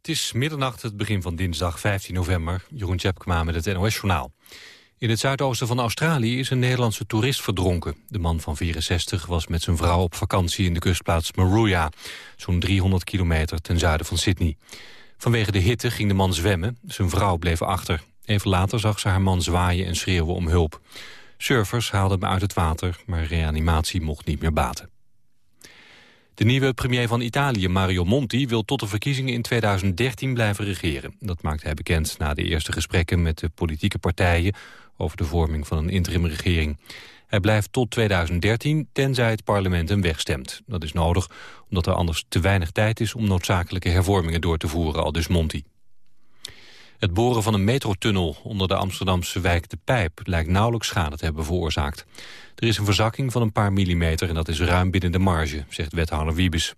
Het is middernacht, het begin van dinsdag 15 november. Jeroen Tjepkema met het NOS-journaal. In het zuidoosten van Australië is een Nederlandse toerist verdronken. De man van 64 was met zijn vrouw op vakantie in de kustplaats Maruya... zo'n 300 kilometer ten zuiden van Sydney. Vanwege de hitte ging de man zwemmen. Zijn vrouw bleef achter. Even later zag ze haar man zwaaien en schreeuwen om hulp. Surfers haalden hem uit het water, maar reanimatie mocht niet meer baten. De nieuwe premier van Italië, Mario Monti, wil tot de verkiezingen in 2013 blijven regeren. Dat maakte hij bekend na de eerste gesprekken met de politieke partijen over de vorming van een interimregering. Hij blijft tot 2013, tenzij het parlement hem wegstemt. Dat is nodig, omdat er anders te weinig tijd is om noodzakelijke hervormingen door te voeren, al dus Monti. Het boren van een metrotunnel onder de Amsterdamse wijk De Pijp lijkt nauwelijks schade te hebben veroorzaakt. Er is een verzakking van een paar millimeter en dat is ruim binnen de marge, zegt wethouder Wiebes.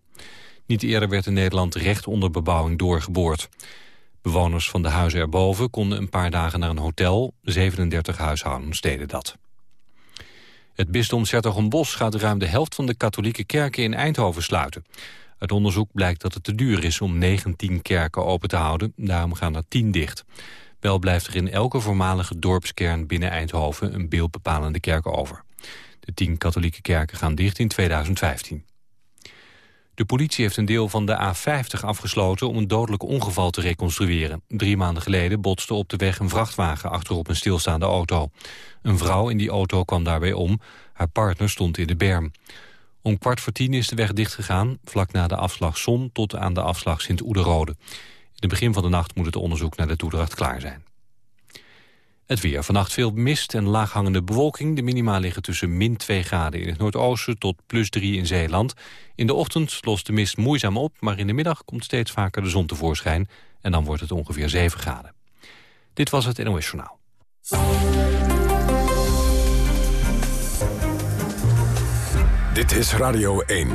Niet eerder werd in Nederland recht onder bebouwing doorgeboord. Bewoners van de huizen erboven konden een paar dagen naar een hotel. 37 huishoudens deden dat. Het bisdom Sertogenbos gaat ruim de helft van de katholieke kerken in Eindhoven sluiten. Uit onderzoek blijkt dat het te duur is om 19 kerken open te houden. Daarom gaan er 10 dicht. Wel blijft er in elke voormalige dorpskern binnen Eindhoven een beeldbepalende kerk over. De 10 katholieke kerken gaan dicht in 2015. De politie heeft een deel van de A50 afgesloten om een dodelijk ongeval te reconstrueren. Drie maanden geleden botste op de weg een vrachtwagen achterop een stilstaande auto. Een vrouw in die auto kwam daarbij om. Haar partner stond in de berm. Om kwart voor tien is de weg dichtgegaan, vlak na de afslag Zon tot aan de afslag Sint-Oederode. In het begin van de nacht moet het onderzoek naar de toedracht klaar zijn. Het weer. Vannacht veel mist en laaghangende bewolking. De minima liggen tussen min 2 graden in het noordoosten tot plus 3 in Zeeland. In de ochtend lost de mist moeizaam op, maar in de middag komt steeds vaker de zon tevoorschijn. En dan wordt het ongeveer 7 graden. Dit was het NOS Journaal. Dit is Radio 1.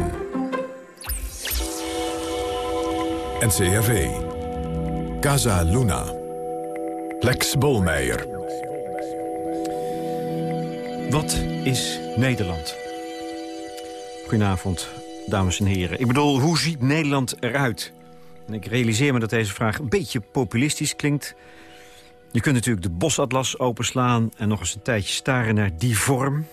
NCRV. Casa Luna. Lex Bolmeijer. Wat is Nederland? Goedenavond, dames en heren. Ik bedoel, hoe ziet Nederland eruit? En ik realiseer me dat deze vraag een beetje populistisch klinkt. Je kunt natuurlijk de bosatlas openslaan... en nog eens een tijdje staren naar die vorm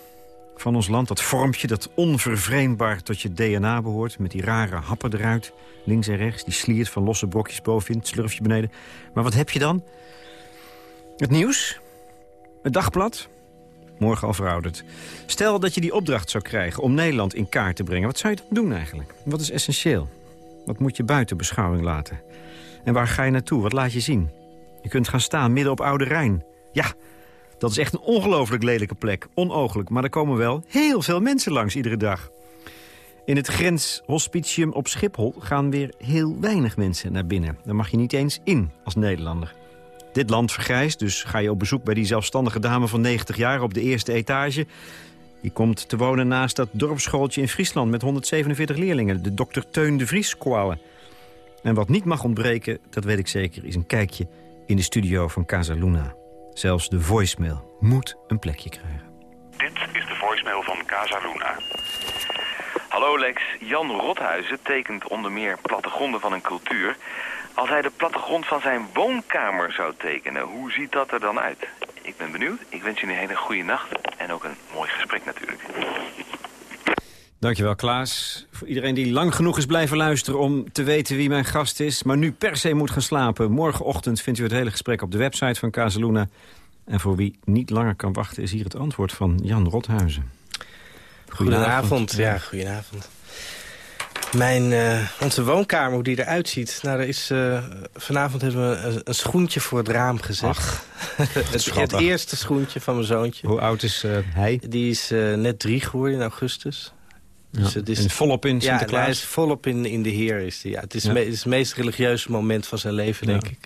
van ons land. Dat vormpje dat onvervreemdbaar tot je DNA behoort... met die rare happen eruit, links en rechts. Die sliert van losse brokjes bovenin, het slurfje beneden. Maar wat heb je dan? Het nieuws? Het dagblad? Morgen al verouderd. Stel dat je die opdracht zou krijgen om Nederland in kaart te brengen. Wat zou je dan doen eigenlijk? Wat is essentieel? Wat moet je buiten beschouwing laten? En waar ga je naartoe? Wat laat je zien? Je kunt gaan staan midden op Oude Rijn. Ja, dat is echt een ongelooflijk lelijke plek. Onogelijk, maar er komen wel heel veel mensen langs iedere dag. In het grenshospitium op Schiphol gaan weer heel weinig mensen naar binnen. Daar mag je niet eens in als Nederlander. Dit land vergrijst, dus ga je op bezoek bij die zelfstandige dame van 90 jaar op de eerste etage. Die komt te wonen naast dat dorpsschooltje in Friesland met 147 leerlingen. De dokter Teun de Vries koalen. En wat niet mag ontbreken, dat weet ik zeker, is een kijkje in de studio van Casa Luna. Zelfs de voicemail moet een plekje krijgen. Dit is de voicemail van Casa Luna. Hallo Lex, Jan Rothuizen tekent onder meer plattegronden van een cultuur. Als hij de plattegrond van zijn woonkamer zou tekenen, hoe ziet dat er dan uit? Ik ben benieuwd. Ik wens jullie een hele goede nacht en ook een mooi gesprek natuurlijk. Dankjewel Klaas. Voor iedereen die lang genoeg is blijven luisteren om te weten wie mijn gast is... maar nu per se moet gaan slapen. Morgenochtend vindt u het hele gesprek op de website van Casaluna. En voor wie niet langer kan wachten is hier het antwoord van Jan Rothuizen. Goedenavond. Ja, goedenavond. Mijn, uh, onze woonkamer, hoe die eruit ziet. Nou, er is, uh, vanavond hebben we een, een, schoentje voor het raam gezet. Ach, het, het, eerste schoentje van mijn zoontje. Hoe oud is uh, hij? Die is net drie geworden in augustus. Dus het is, en volop in Sinterklaas? Ja, hij is volop in, in de Heer. Is die, ja. Het, is ja. me, het, is het meest religieuze moment van zijn leven, denk ik.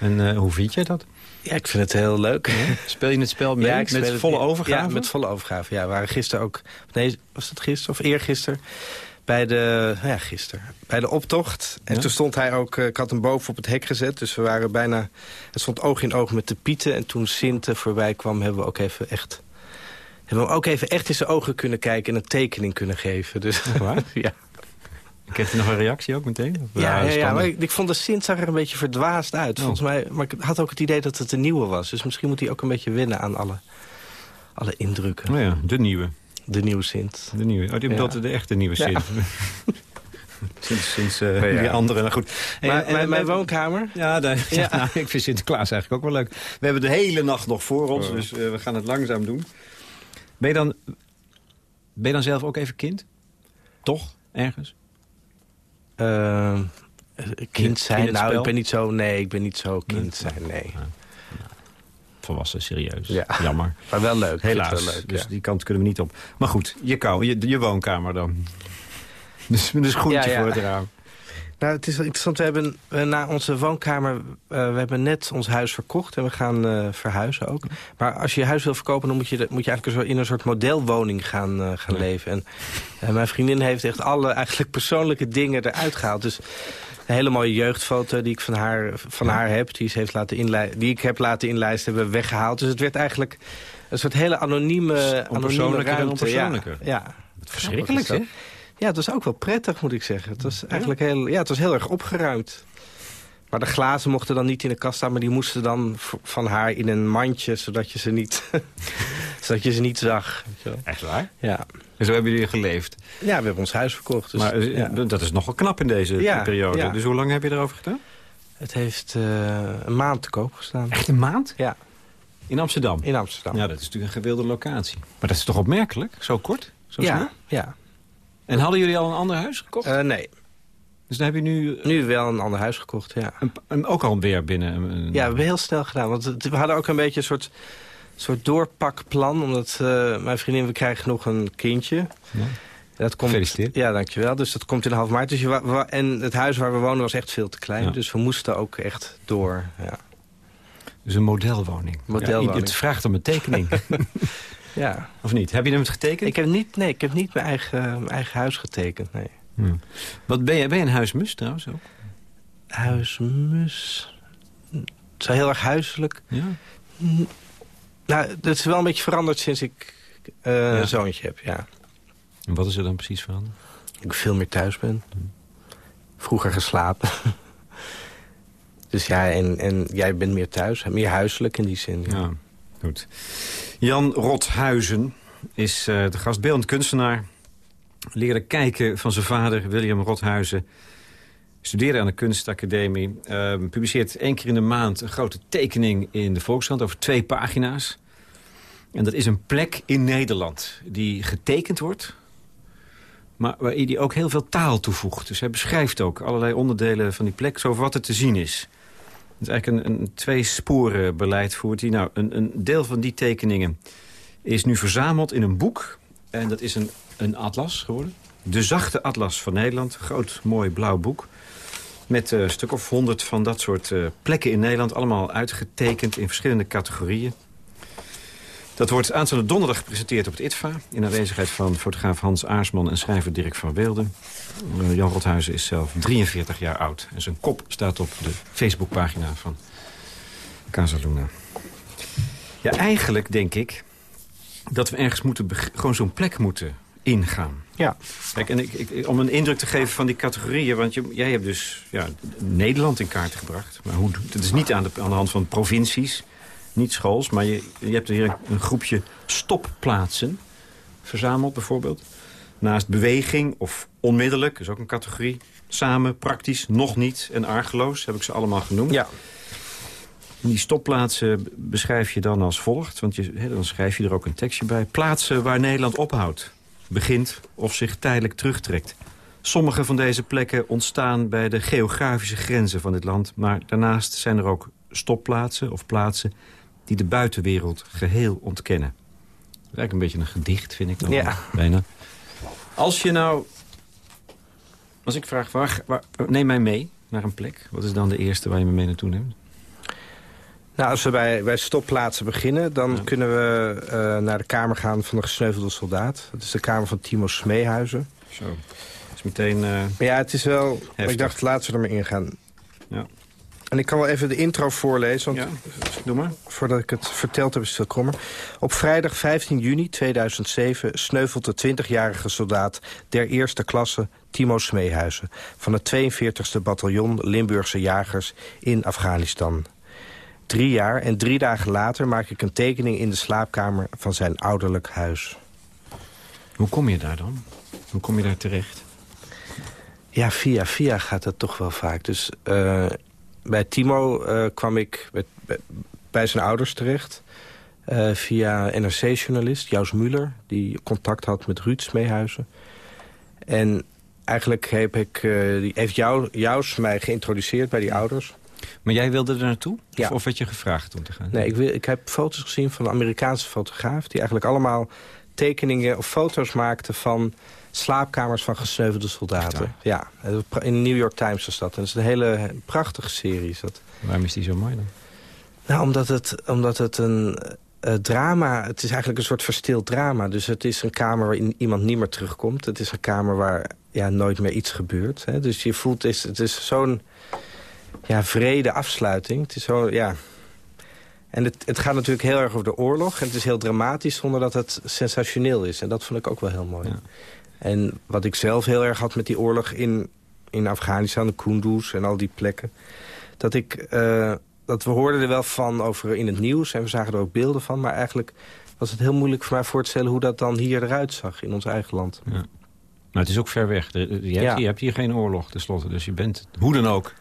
En hoe vind jij dat? Ja, ik vind het heel leuk. Speel je het spel mee ja, met volle het, overgave? Ja, met volle overgave. Ja, we waren gisteren ook... Nee, was het gisteren of eergisteren? Bij de, ja, gisteren. Bij de optocht. En ja. toen stond hij ook, ik had hem boven op het hek gezet. Dus we waren bijna, het stond oog in oog met de pieten. En toen Sint voorbij kwam, hebben we ook even echt... Hebben we ook even echt in zijn ogen kunnen kijken en een tekening kunnen geven. Dus, waar? ja. Kent u nog een reactie ook meteen? Ja, ja, ja, maar ik, ik vond de Sint zag er een beetje verdwaasd uit. Oh. Volgens mij, maar ik had ook het idee dat het een nieuwe was. Dus misschien moet hij ook een beetje winnen aan alle, alle indrukken. Oh ja, de nieuwe. De nieuwe Sint. De nieuwe. Oh, die Ja. bedoelt de echte nieuwe Ja. Sint. sinds sinds eh, Ja. die andere. Nou goed. Hey, Maar, en- mijn, en- mijn woonkamer? Ja, daar- Ja. nou, ik vind Sinterklaas eigenlijk ook wel leuk. We hebben de hele nacht nog voor ons, Oh. dus eh, we gaan het langzaam doen. Ben je, dan, ben je dan zelf ook even kind? Toch? Ergens? Eh, kind zijn? Nou, ik ben niet zo... Nee, ik ben niet zo kind zijn, nee. Volwassen, serieus. Ja. Jammer. Maar wel leuk. Helaas. Wel leuk, dus ja. die kant kunnen we niet op. Maar goed, je, kou, je, je woonkamer dan. Dus een schoentje Ja, ja. voor het raam. Nou, het is wel interessant. We hebben eh, na onze woonkamer... eh, we hebben net ons huis verkocht en we gaan eh, verhuizen ook. Maar als je je huis wil verkopen... dan moet je, moet je eigenlijk in een soort modelwoning gaan, gaan Ja. leven. En mijn vriendin heeft echt alle eigenlijk persoonlijke dingen eruit gehaald. Dus een hele mooie jeugdfoto die ik van haar, van Ja. haar heb... Die, ze heeft laten die ik heb laten inlijsten, hebben we weggehaald. Dus het werd eigenlijk een soort hele anonieme, anonieme ruimte. Ja, ja. Verschrikkelijk, hè? Ja, het was ook wel prettig, moet ik zeggen. Het was eigenlijk heel, ja, het was heel erg opgeruimd. Maar de glazen mochten dan niet in de kast staan... maar die moesten dan van haar in een mandje... zodat je ze niet, zodat je ze niet zag. Echt waar? Ja. En zo hebben jullie geleefd. ja, we hebben ons huis verkocht. Dus, maar eh, ja. dat is nogal knap in deze Ja, periode. ja. Dus hoe lang heb je erover gedaan? Het heeft eh, een maand te koop gestaan. Echt een maand? Ja, In Amsterdam? in Amsterdam. Ja, dat is natuurlijk een gewilde locatie. Maar dat is toch opmerkelijk? Zo kort? Zo snel? ja, ja. En hadden jullie al een ander huis gekocht? Eh, nee, dus dan heb je nu, eh, nu wel een ander huis gekocht, ja. een, een- ook al weer binnen... Een, Ja, we hebben heel snel gedaan. Want we hadden ook een beetje een soort, soort doorpakplan. Omdat eh, mijn vriendin, we krijgen nog een kindje. Ja. Dat komt, Gefeliciteerd. Ja, dankjewel. Dus dat komt in half maart. Dus je en het huis waar we wonen was echt veel te klein. Ja. Dus we moesten ook echt door. Ja. Dus een modelwoning. Modelwoning. Ja, het vraagt om een tekening. ja. of niet? Heb je hem getekend? Ik heb niet, nee, ik heb niet mijn eigen, mijn eigen huis getekend. Nee. Hm. Wat ben je? Ben je een huismus trouwens ook? Huismus. Wel heel erg huiselijk. Ja. Nou, het is wel een beetje veranderd sinds ik eh, Ja. een zoontje heb. Ja. En wat is er dan precies veranderd? ik veel meer thuis ben. Vroeger geslapen. dus ja, en, en jij bent meer thuis. Meer huiselijk in die zin. Ja. Ja, goed. Jan Rothuizen is eh, de gastbeeldend kunstenaar. Leerde kijken van zijn vader, William Rothuizen. Studeerde aan de kunstacademie. eh, publiceert één keer in de maand een grote tekening in de Volkskrant... over twee pagina's. En dat is een plek in Nederland die getekend wordt... maar waar hij ook heel veel taal toevoegt. Dus hij beschrijft ook allerlei onderdelen van die plek... zo over wat er te zien is. Het is eigenlijk een, een twee-sporen beleid voert hij. Nou, een, een deel van die tekeningen is nu verzameld in een boek. En dat is een, een atlas geworden. De Zachte Atlas van Nederland. Groot, mooi blauw boek. Met een stuk of honderd van dat soort eh, plekken in Nederland. Allemaal uitgetekend in verschillende categorieën. Dat wordt aanstaande donderdag gepresenteerd op het ITVA... in aanwezigheid van fotograaf Hans Aarsman en schrijver Dirk van Wilde. Eh, Jan Rothuizen is zelf 43 jaar oud. En zijn kop staat op de Facebookpagina van Casaluna. Ja, eigenlijk denk ik dat we ergens moeten... gewoon zo'n plek moeten ingaan. Ja. Kijk, en ik, ik, om een indruk te geven van die categorieën... want je, jij hebt dus ja, Nederland in kaart gebracht. Maar hoe, het is niet aan de, aan de hand van provincies, niet schools... maar je, je hebt hier een, groepje stopplaatsen verzameld bijvoorbeeld. Naast beweging of onmiddellijk, is ook een categorie. Samen, praktisch, nog niet en argeloos, heb ik ze allemaal genoemd. Ja. Die stopplaatsen beschrijf je dan als volgt. Want je, hè, dan schrijf je er ook een tekstje bij. Plaatsen waar Nederland ophoudt, begint of zich tijdelijk terugtrekt. Sommige van deze plekken ontstaan bij de geografische grenzen van dit land. Maar daarnaast zijn er ook stopplaatsen of plaatsen die de buitenwereld geheel ontkennen. Eigenlijk een beetje een gedicht, vind ik dan Ja. bijna. Als je nou... Als ik vraag, waar, waar, neem mij mee naar een plek. Wat is dan de eerste waar je me mee naartoe neemt? Nou, als we bij, bij stopplaatsen beginnen... dan Ja. kunnen we eh, naar de kamer gaan van de gesneuvelde soldaat. Dat is de kamer van Timo Smeehuizen. Zo. Dat is meteen... eh, ja, het is wel... Heftig. Ik dacht, laten we er maar ingaan. Ja. En ik kan wel even de intro voorlezen, want doe maar. voordat ik het verteld heb is het veel krommer. Op vrijdag 15 juni 2007 sneuvelt de 20-jarige soldaat der eerste klasse Timo Smeehuizen... van het 42e bataljon Limburgse jagers in Afghanistan. Drie jaar en drie dagen later maak ik een tekening in de slaapkamer van zijn ouderlijk huis. Hoe kom je daar dan? Hoe kom je daar terecht? Ja, via via gaat dat toch wel vaak. Dus uh, bij Timo uh, kwam ik bij, bij, zijn ouders terecht. Uh, via NRC-journalist Jous Muller, die contact had met Ruud Smeehuizen. En eigenlijk heb ik, die heeft jou, Jous mij geïntroduceerd bij die ouders. Maar jij wilde er naartoe? Ja. Of, of werd je gevraagd om te gaan? Nee, ik, wil, ik heb foto's gezien van een Amerikaanse fotograaf... die eigenlijk allemaal tekeningen of foto's maakte van slaapkamers van gesneuvelde soldaten. Ja, in de New York Times was dat. En het is een hele prachtige serie. Is dat. Waarom is die zo mooi dan? Nou, omdat het, omdat het een uh, drama... Het is eigenlijk een soort verstild drama. Dus het is een kamer waarin iemand niet meer terugkomt. Het is een kamer waar ja, nooit meer iets gebeurt. Hè. Dus je voelt, het is, het is zo'n ja, vrede afsluiting. Het is zo, ja... En het, het gaat natuurlijk heel erg over de oorlog. En het is heel dramatisch zonder dat het sensationeel is. En dat vond ik ook wel heel mooi. Ja. En wat ik zelf heel erg had met die oorlog in, in Afghanistan, de Kunduz en al die plekken. Dat ik, uh, dat we hoorden er wel van over in het nieuws en we zagen er ook beelden van. Maar eigenlijk was het heel moeilijk voor mij voor te stellen hoe dat dan hier eruit zag in ons eigen land. Ja. Maar het is ook ver weg. Je hebt, ja. je hebt hier geen oorlog tenslotte, dus je bent hoe dan ook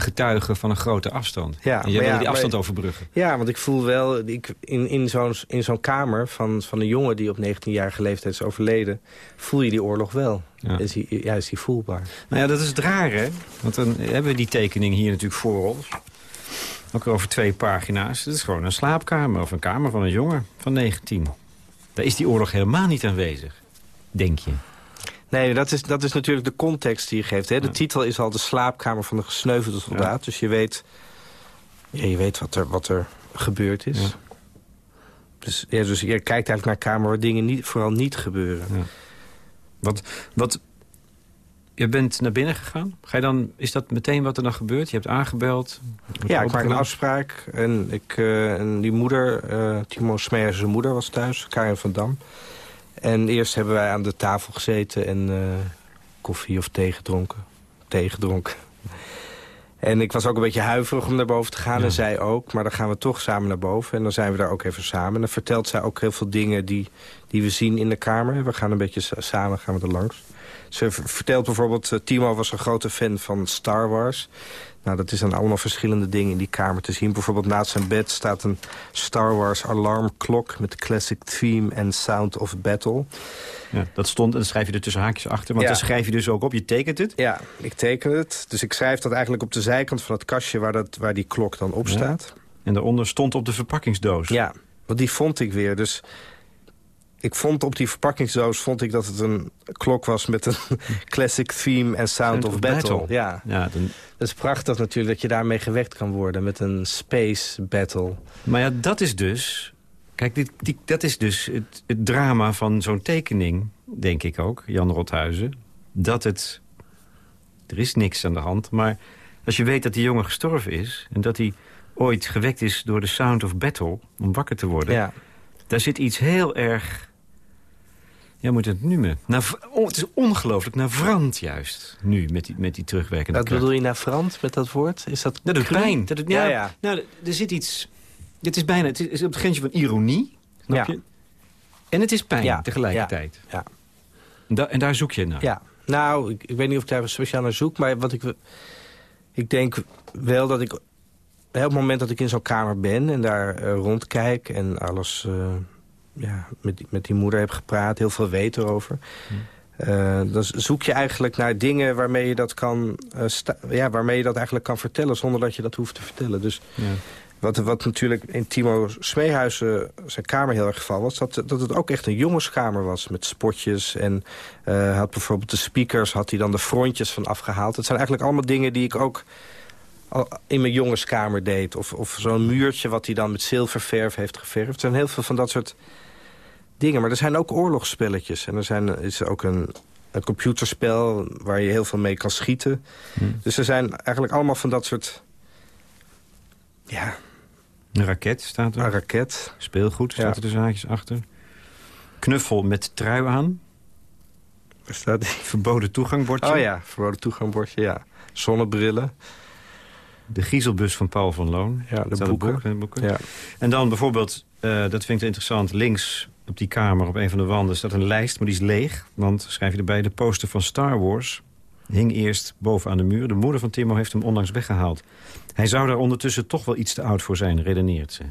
getuigen van een grote afstand. Ja, en jij wil die afstand overbruggen. Ja, want ik voel wel, ik, in, in zo'n zo'n kamer van, van een jongen die op 19-jarige leeftijd is overleden... voel je die oorlog wel. Ja. Is, die, ja, is die voelbaar. Nou ja, dat is het raar, hè? Want dan hebben we die tekening hier natuurlijk voor ons. Ook over twee pagina's. Het is gewoon een slaapkamer of een kamer van een jongen van 19. Daar is die oorlog helemaal niet aanwezig, denk je. Nee, dat is, dat is natuurlijk de context die je geeft. Hè? De titel is al de slaapkamer van de gesneuvelde soldaat. Dus je weet, ja, je weet wat, er, wat er gebeurd is. Dus, ja, dus je kijkt eigenlijk naar een kamer waar dingen niet, vooral niet gebeuren. Wat, wat, je bent naar binnen gegaan. Ga je dan, is dat meteen wat er dan gebeurt? Je hebt aangebeld? Ja, ik maak een afspraak. En, ik, uh, en die moeder, uh, Timo Smeijers' moeder was thuis, Karin van Dam. En eerst hebben wij aan de tafel gezeten en uh, koffie of thee gedronken. Thee gedronken. En ik was ook een beetje huiverig om naar boven te gaan. En zij ook. Maar dan gaan we toch samen naar boven. En dan zijn we daar ook even samen. En dan vertelt zij ook heel veel dingen die, die we zien in de kamer. We gaan een beetje samen gaan we er langs. Ze vertelt bijvoorbeeld... Uh, Timo was een grote fan van Star Wars. Nou, dat is dan allemaal verschillende dingen in die kamer te zien. Bijvoorbeeld naast zijn bed staat een Star Wars alarmklok... met classic theme en sound of battle. Ja, dat stond, en dan schrijf je er tussen haakjes achter. Want ja. dan schrijf je dus ook op, je tekent het? Ja, ik teken het. Dus ik schrijf dat eigenlijk op de zijkant van het kastje... waar, dat, waar die klok dan op staat. En daaronder stond op de verpakkingsdoos? Ja, want die vond ik weer. Dus ik vond op die verpakkingsdoos vond ik dat het een klok was met een classic theme en sound of battle. Ja, ja dan... dat is prachtig natuurlijk dat je daarmee gewekt kan worden met een space battle. Maar ja, dat is dus... Kijk, dit, die, dat is dus het, het drama van zo'n tekening, denk ik ook, Jan Rothuizen. Dat het... Er is niks aan de hand, maar als je weet dat die jongen gestorven is... en dat hij ooit gewekt is door de sound of battle om wakker te worden... Ja. Daar zit iets heel erg ja, moet het nu me. oh, het is ongelooflijk navrant juist, nu, met die, met die terugwerkende Wat bedoel je navrant met dat woord? Is dat Dat doet pijn. Dat ja, ja, Nou, er zit iets... Het is bijna het is op het grensje van ironie, snap ja. je? En het is pijn tegelijkertijd. Ja. En, en, daar zoek je naar. Ja, nou, ik, ik, weet niet of ik daar speciaal naar zoek... maar wat ik, ik denk wel dat ik... Op het moment dat ik in zo'n kamer ben en daar uh, rondkijk... en alles... Uh, ja, met, met die moeder heb gepraat, heel veel weet erover. Uh, dan zoek je eigenlijk naar dingen waarmee je dat kan, ja, waarmee je dat eigenlijk kan vertellen zonder dat je dat hoeft te vertellen. Dus ja. wat, wat natuurlijk in Timo Smeehuizen zijn kamer heel erg geval was, dat, dat het ook echt een jongenskamer was met spotjes en had bijvoorbeeld de speakers, had hij dan de frontjes van afgehaald. Het zijn eigenlijk allemaal dingen die ik ook in mijn jongenskamer deed. Of, of zo'n muurtje wat hij dan met zilververf heeft geverfd. Er zijn heel veel van dat soort dingen. Maar er zijn ook oorlogsspelletjes. En er zijn, is ook een, een computerspel waar je heel veel mee kan schieten. Hmm. Dus er zijn eigenlijk allemaal van dat soort Ja, Een raket staat er. een raket. Speelgoed staat Ja. er de zaakjes achter. Knuffel met trui aan. Waar staat die? Verboden toegangbordje. Oh ja, verboden toegangbordje, ja. Zonnebrillen. De griezelbus van Paul van Loon. Ja, de boeken. de boeken. Ja. En dan bijvoorbeeld, eh, dat vind ik interessant... links op die kamer, op een van de wanden, staat een lijst... maar die is leeg, want, schrijf je erbij... de poster van Star Wars hing eerst boven aan de muur. De moeder van Timo heeft hem onlangs weggehaald. Hij zou daar ondertussen toch wel iets te oud voor zijn, redeneert ze.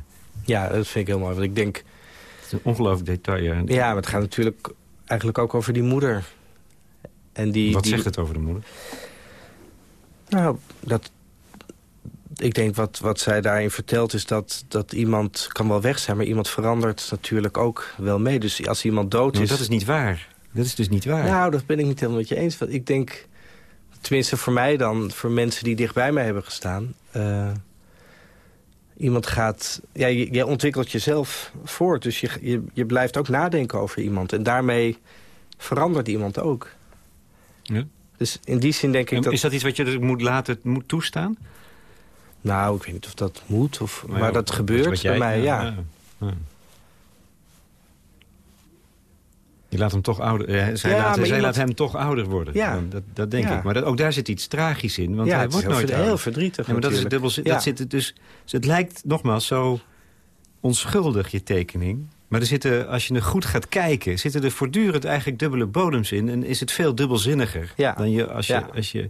ja, dat vind ik heel mooi. Want ik denk, Het is een ongelooflijk detail. ja, maar het gaat natuurlijk eigenlijk ook over die moeder. En die, Wat die, zegt het over de moeder? Nou, dat, ik denk wat, wat zij daarin vertelt is dat, dat iemand kan wel weg zijn... maar iemand verandert natuurlijk ook wel mee. Dus als iemand dood is... dat is niet waar. Dat is dus niet waar. Nou, dat ben ik niet helemaal met je eens. Want ik denk, tenminste voor mij dan... voor mensen die dichtbij mij hebben gestaan... eh, iemand gaat... Ja, je- jij ontwikkelt jezelf voort. Dus je, je, je blijft ook nadenken over iemand. En daarmee verandert iemand ook. Ja. Dus in die zin denk ik dat... Is dat iets wat je dus moet laten moet toestaan? Nou, ik weet niet of dat moet, of, Maar dat gebeurt bij mij, ja. Je laat hem toch ouder. eh, Zij, Ja, laat, maar zij iemand- laat hem toch ouder worden. Ja. Dat, dat denk Ja. ik. Maar dat, ook daar zit iets tragisch in. Want ja, hij wordt heel, nooit heel verdrietig Ja, maar dat is dubbel. Dat zit het dus. dus het lijkt nogmaals zo onschuldig je tekening. Maar er zitten, als je er goed gaat kijken, zitten er voortdurend eigenlijk dubbele bodems in. En is het veel dubbelzinniger dan je als je, als je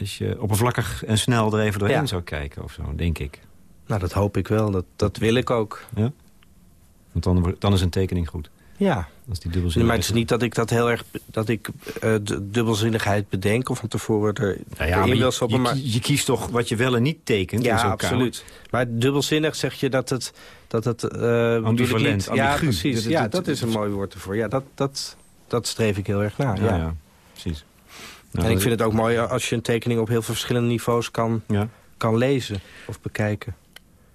als je oppervlakkig en snel er even doorheen Ja. zou kijken of zo, denk ik. Nou, dat hoop ik wel. Dat, dat wil ik ook. Want dan, dan is een tekening goed. Ja, Als die dubbelzinnig maar het is niet dat ik dat heel erg... dat ik eh, dubbelzinnigheid bedenk of van tevoren er, Nou ja, wil je, stoppen. Maar, je kiest toch wat je wel en niet tekent in ja, kamer? absoluut. Maar dubbelzinnig zeg je dat het... Dat het eh, Ambivalent, niet- Ja, precies. Ja, dat- is een mooi woord ervoor. Ja, dat, dat, dat streef ik heel erg na. Ja, Ja, ja, precies. Nou, En ik vind het ook mooi als je een tekening op heel veel verschillende niveaus kan, Ja. kan lezen of bekijken.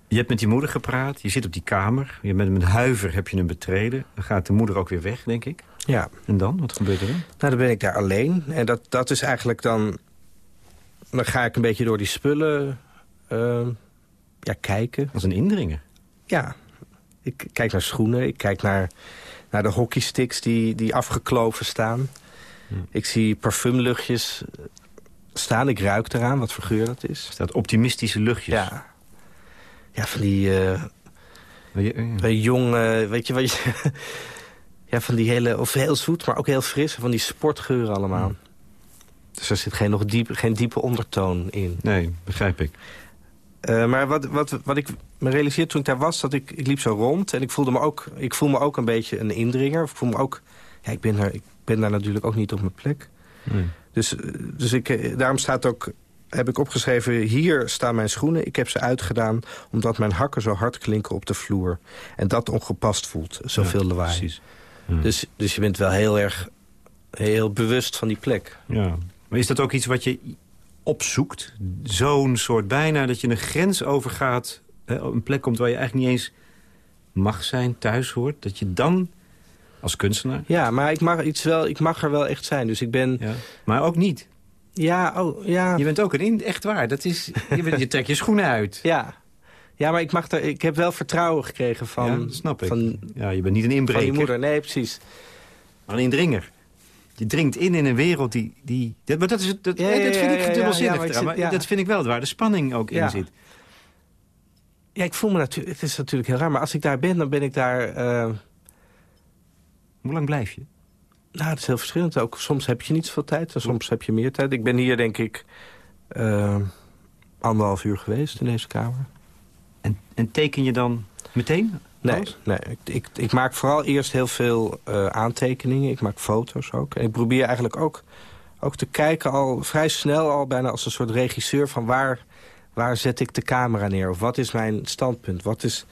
Je hebt met die moeder gepraat, je zit op die kamer. Je bent met huiver heb je hem betreden. Dan gaat de moeder ook weer weg, denk ik. Ja, En dan? Wat gebeurt er dan? Nou, dan ben ik daar alleen. En dat, dat is eigenlijk dan... Dan ga ik een beetje door die spullen eh, ja, kijken. Als een indringer. Ja, ik kijk naar schoenen. Ik kijk naar, naar de hockeysticks die, die afgekloven staan. Ik zie parfumluchtjes staan. Ik ruik eraan wat voor geur dat is. Staat optimistische luchtjes. Ja, ja van die... eh, Maar je- ja. Bij jong, eh, weet je wat je... ja, van die hele... Of heel zoet, maar ook heel fris. Van die sportgeuren allemaal. Dus er zit geen, nog diep, geen diepe ondertoon in. Nee, begrijp ik. Eh, maar wat, wat, wat ik me realiseerde toen ik daar was... dat ik, ik liep zo rond en ik voelde me ook... ik voel me ook een beetje een indringer. Ik voel me ook... Ja, ik ben, er, ik ben daar natuurlijk ook niet op mijn plek. Nee. Dus, eh, dus ik, eh, daarom staat ook, heb ik opgeschreven... hier staan mijn schoenen. Ik heb ze uitgedaan omdat mijn hakken zo hard klinken op de vloer. En dat ongepast voelt. Zoveel Ja, lawaai. Precies. Ja. Dus, dus je bent wel heel erg heel bewust van die plek. Ja. Maar is dat ook iets wat je opzoekt? Zo'n soort bijna dat je een grens overgaat... hè, op een plek komt waar je eigenlijk niet eens mag zijn, thuis hoort... dat je dan, als kunstenaar... Ja, maar ik mag, iets wel, ik mag er wel echt zijn. Dus ik ben... Ja. Maar ook niet. Ja, oh, ja. Je bent ook een in, echt waar. Dat is, je, bent, je trekt je schoenen uit. Ja. Ja, maar ik, mag er, ik heb wel vertrouwen gekregen van, ja, snap ik. van, ja, je bent niet een van inbreker, die moeder. Nee, precies. maar een indringer. Je dringt in in een wereld die... die dat, maar dat, is het, dat, Ja, vind ja, ik dubbelzinnig maar zit- dat vind ik wel waar de spanning ook in zit. Ja, ik voel me natuurlijk... Het is natuurlijk heel raar, maar als ik daar ben, dan ben ik daar... eh, Hoe lang blijf je? nou, het is heel verschillend. Ook soms heb je niet zoveel tijd en soms heb je meer tijd. Ik ben hier, denk ik, eh, anderhalf uur geweest in deze kamer. En, en teken je dan meteen? Nee, alles? nee. Ik, ik, ik maak vooral eerst heel veel eh, aantekeningen. Ik maak foto's ook. En ik probeer eigenlijk ook, ook te kijken al vrij snel... al bijna als een soort regisseur van waar, waar zet ik de camera neer? Of wat is mijn standpunt? Wat is,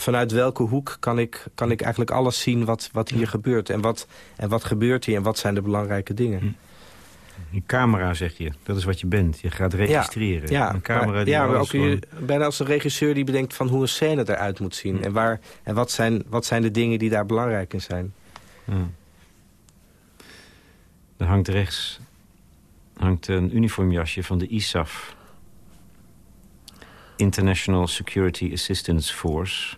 vanuit welke hoek kan ik, kan ik eigenlijk alles zien wat, wat hier gebeurt? En wat, en wat gebeurt hier en wat zijn de belangrijke dingen? Een camera, zeg je. Dat is wat je bent. Je gaat registreren. Ja, een camera maar, die ja, maar ook je- bijna als een regisseur die bedenkt van hoe een scène eruit moet zien. En, waar, en wat, zijn, wat zijn de dingen die daar belangrijk in zijn? Ja. Er hangt rechts hangt een uniformjasje van de ISAF. International Security Assistance Force.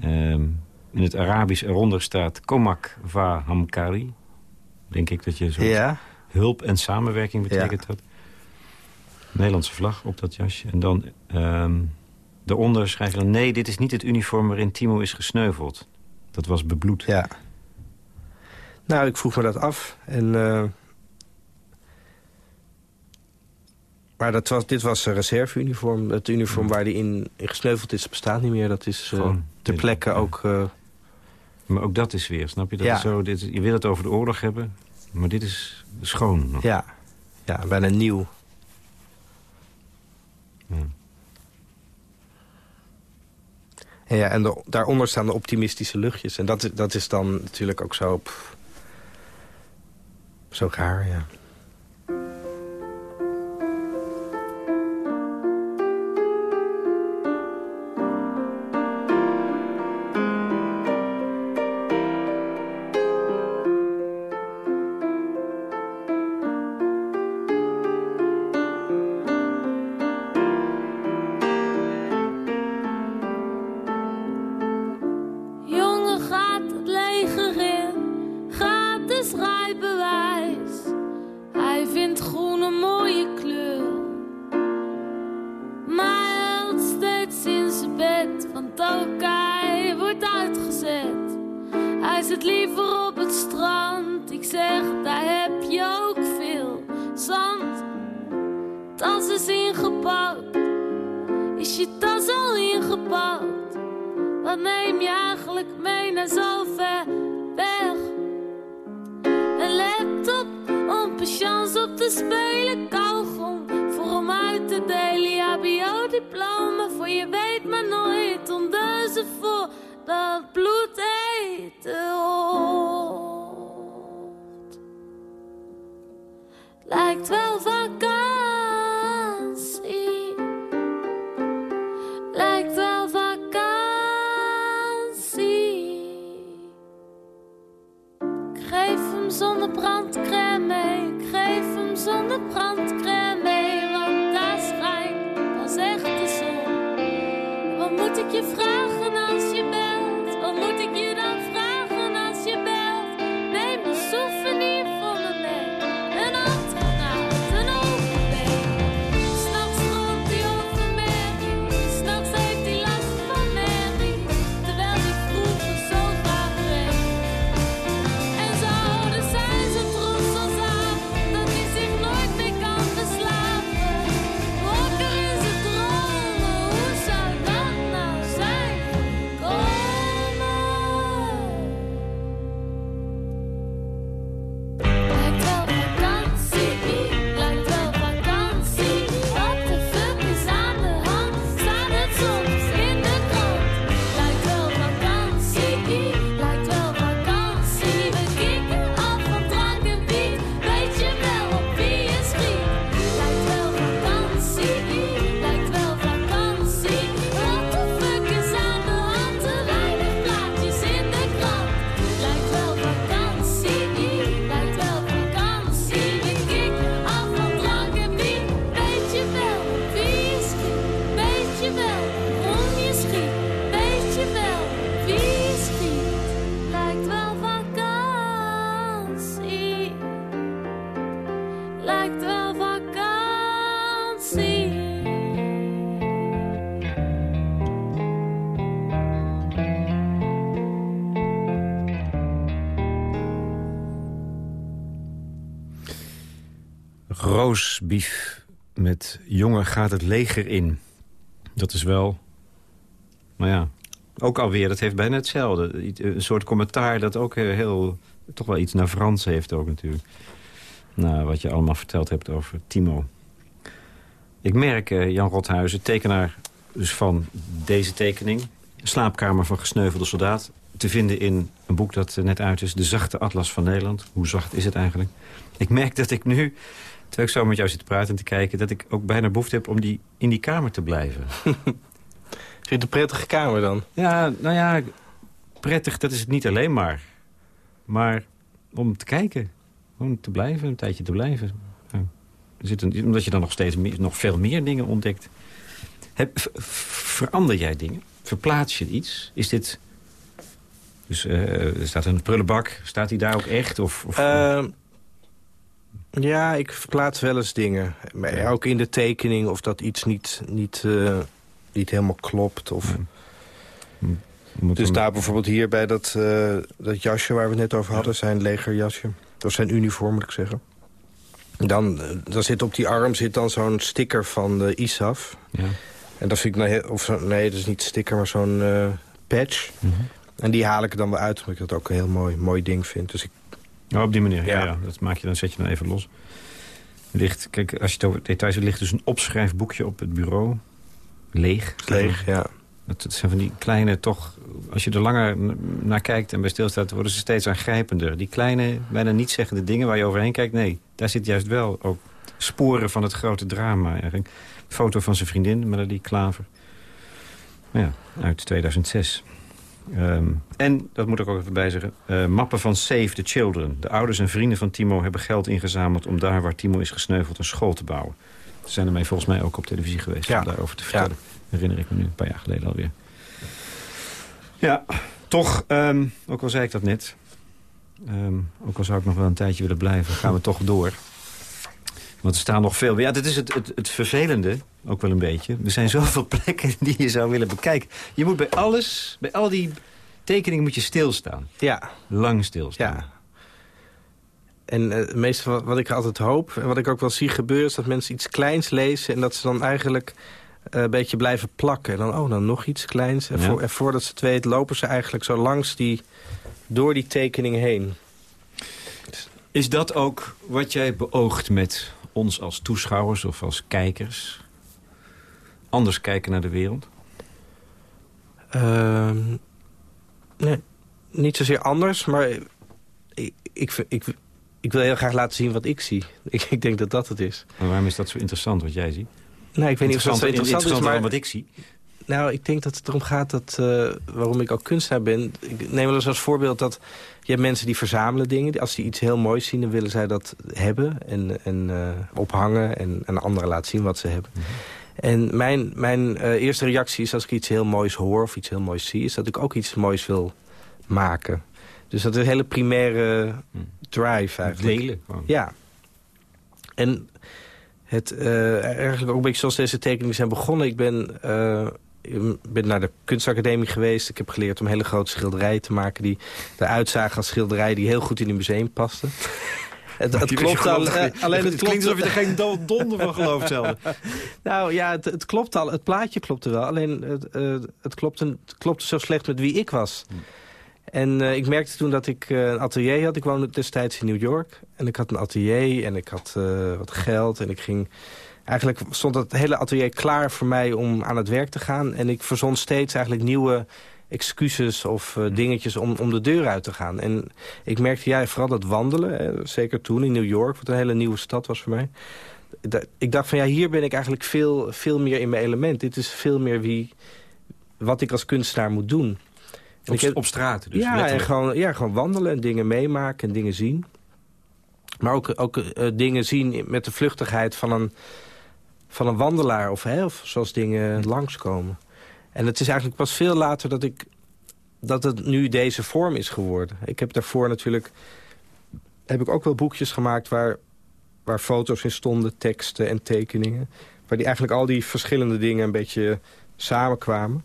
Ehm, in het Arabisch eronder staat Komak Va Hamkari. Denk ik dat je zo Ja. hulp en samenwerking betekent dat. Nederlandse vlag op dat jasje. En dan ehm daaronder schrijf je dan... nee, dit is niet het uniform waarin Timo is gesneuveld. Dat was bebloed. Ja. Nou, ik vroeg me dat af. En, eh, maar dat was, dit was een reserveuniform. Het uniform waar hij in, in gesneuveld is, bestaat niet meer. Dat is Gewoon ter plekke ja. ook... eh, Maar ook dat is weer, snap je? Dat Ja. zo, dit, je wil het over de oorlog hebben, maar dit is schoon. nog. ja, ja, bijna nieuw. Ja. En, ja, en de- daaronder staan de optimistische luchtjes. En dat, is- dat is dan natuurlijk ook zo... pff, zo raar, ja. Roosbief met jongen gaat het leger in. Dat is wel... Nou ja, ook alweer, dat heeft bijna hetzelfde. Een soort commentaar dat ook heel, heel- toch wel iets naar Frans heeft ook natuurlijk. Nou, wat je allemaal verteld hebt over Timo. Ik merk, eh, Jan Rothuizen, tekenaar dus van deze tekening... Slaapkamer van gesneuvelde soldaat... te vinden in een boek dat eh, net uit is... De Zachte Atlas van Nederland. Hoe zacht is het eigenlijk? Ik merk dat ik nu, terwijl ik zo met jou zit te praten en te kijken... dat ik ook bijna behoefte heb om die, in die kamer te blijven. Vind een prettige kamer dan? Ja, nou ja, prettig, dat is het niet alleen maar. Maar om te kijken. Gewoon te blijven, een tijdje te blijven. Ja. Er zit een, omdat je dan nog steeds meer, nog veel meer dingen ontdekt. Heb, verander jij dingen? Verplaats je iets? Is dit... Dus er staat een prullenbak. Staat die daar ook echt? Of, of, Ehm, ja, ik verplaats wel eens dingen. Maar ook in de tekening of dat iets niet, niet, eh, niet helemaal klopt. Of... Dus daar bijvoorbeeld hier bij dat, eh, dat jasje waar we het net over hadden, zijn legerjasje. Dat is zijn uniform, moet ik zeggen. Dan, eh, dan zit op die arm zit dan zo'n sticker van de ISAF. Ja. En dat vind ik nou heel, of zo, nee, dat is niet sticker, maar zo'n patch. Mhm. En die haal ik er dan wel uit, omdat ik dat ook een heel mooi, mooi ding vind. Dus ik, Oh, op die manier. Ja. Ja. ja, dat maak je dan, zet je dan even los. Ligt, kijk, als je het over details hebt, ligt dus een opschrijfboekje op het bureau. Leeg. leeg, ja. Het het zijn van die kleine, toch... Als je er langer naar kijkt en bij stilstaat... worden ze steeds aangrijpender. Die kleine, bijna niet zeggende dingen waar je overheen kijkt... nee, daar zit juist wel ook sporen van het grote drama. Eigenlijk. Foto van zijn vriendin, Melanie Klaver. Ja, uit 2006. Ehm, en, dat moet ik ook even bij zeggen... eh, mappen van Save the Children. De ouders en vrienden van Timo hebben geld ingezameld... om daar waar Timo is gesneuveld een school te bouwen. Ze zijn ermee volgens mij ook op televisie geweest... Ja. om daarover te vertellen. Herinner ik me nu, een paar jaar geleden alweer. Ja, toch, ehm, ook al zei ik dat net... ehm, ook al zou ik nog wel een tijdje willen blijven... gaan we toch door. Want er staan nog veel... Ja, dit is het, het, het vervelende, ook wel een beetje. Er zijn zoveel plekken die je zou willen bekijken. Je moet bij alles, bij al die tekeningen moet je stilstaan. Ja, Lang stilstaan. ja. En eh, het meeste wat, wat ik altijd hoop, en wat ik ook wel zie gebeuren... is dat mensen iets kleins lezen en dat ze dan eigenlijk eh, een beetje blijven plakken. En dan, oh, dan nog iets kleins. En, Ja. voor, en voordat ze het lopen ze eigenlijk zo langs die, door die tekening heen. Is dat ook wat jij beoogt met ons als toeschouwers of als kijkers? Anders kijken naar de wereld? Ehm, nee, niet zozeer anders, maar ik, ik, ik, ik wil heel graag laten zien wat ik zie. Ik, ik denk dat dat het is. Maar waarom is dat zo interessant wat jij ziet? Nou, ik weet niet of dat zo interessant is, maar wat ik zie. nou, ik denk dat het erom gaat dat, eh, waarom ik ook kunstenaar ben. Ik neem wel eens als voorbeeld dat hebt mensen die verzamelen dingen. Als die iets heel moois zien, dan willen zij dat hebben en, en eh, ophangen en aan anderen laten zien wat ze hebben. En mijn, mijn eh, eerste reactie is als ik iets heel moois hoor of iets heel moois zie... is dat ik ook iets moois wil maken. Dus dat is een hele primaire drive eigenlijk. Delen. gewoon. Ja. En het, eh, eigenlijk ook een beetje zoals deze tekeningen zijn begonnen. Ik ben, ben naar de kunstacademie geweest. Ik heb geleerd om hele grote schilderijen te maken... die eruit zagen als schilderijen die heel goed in een museum pasten. Het, het klopt al, eh, alleen het, klopt, er geen donder van gelooft zelf. Nou ja, het, het klopt al. Het plaatje klopte wel. Alleen het, eh, het, klopte, het klopte zo slecht met wie ik was. En eh, ik merkte toen dat ik een atelier had. Ik woonde destijds in New York. En ik had een atelier en ik had wat geld. En ik ging... Eigenlijk stond het hele atelier klaar voor mij om aan het werk te gaan. En ik verzon steeds eigenlijk nieuwe excuses of eh, dingetjes om, om de deur uit te gaan. En ik merkte, ja, vooral dat wandelen, hè, zeker toen in New York... wat een hele nieuwe stad was voor mij. Da- Ik dacht van, ja, hier ben ik eigenlijk veel, veel meer in mijn element. Dit is veel meer wie, wat ik als kunstenaar moet doen. En Op, heb- op straat dus, ja, en gewoon, ja, gewoon wandelen en dingen meemaken en dingen zien. Maar ook, ook eh, dingen zien met de vluchtigheid van een, van een wandelaar. Of, hè, of zoals dingen langskomen. En het is eigenlijk pas veel later dat, ik, dat het nu deze vorm is geworden. Ik heb daarvoor natuurlijk... heb ik ook wel boekjes gemaakt waar, waar foto's in stonden, teksten en tekeningen. Waar die eigenlijk al die verschillende dingen een beetje samenkwamen.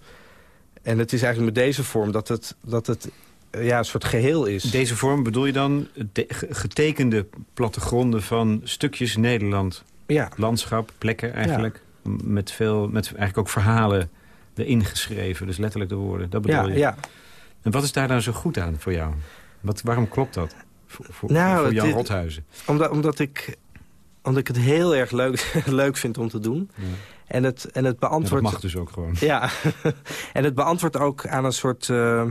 En het is eigenlijk met deze vorm dat het, dat het ja, een soort geheel is. Deze vorm bedoel je dan de- ge- getekende plattegronden van stukjes Nederland? Ja, Landschap, plekken eigenlijk? Met, veel, met eigenlijk ook verhalen erin geschreven. Dus letterlijk de woorden. Dat bedoel ja, je? ja. En wat is daar nou zo goed aan voor jou? Wat, waarom klopt dat? Voor, voor, Nou, voor Jan Rothuizen. Omdat, omdat, ik, omdat ik het heel erg leuk, leuk vind om te doen. Ja. En het, en het Ja, dat beantwoordt... mag dus ook gewoon. Ja, en het beantwoordt ook aan een soort eh,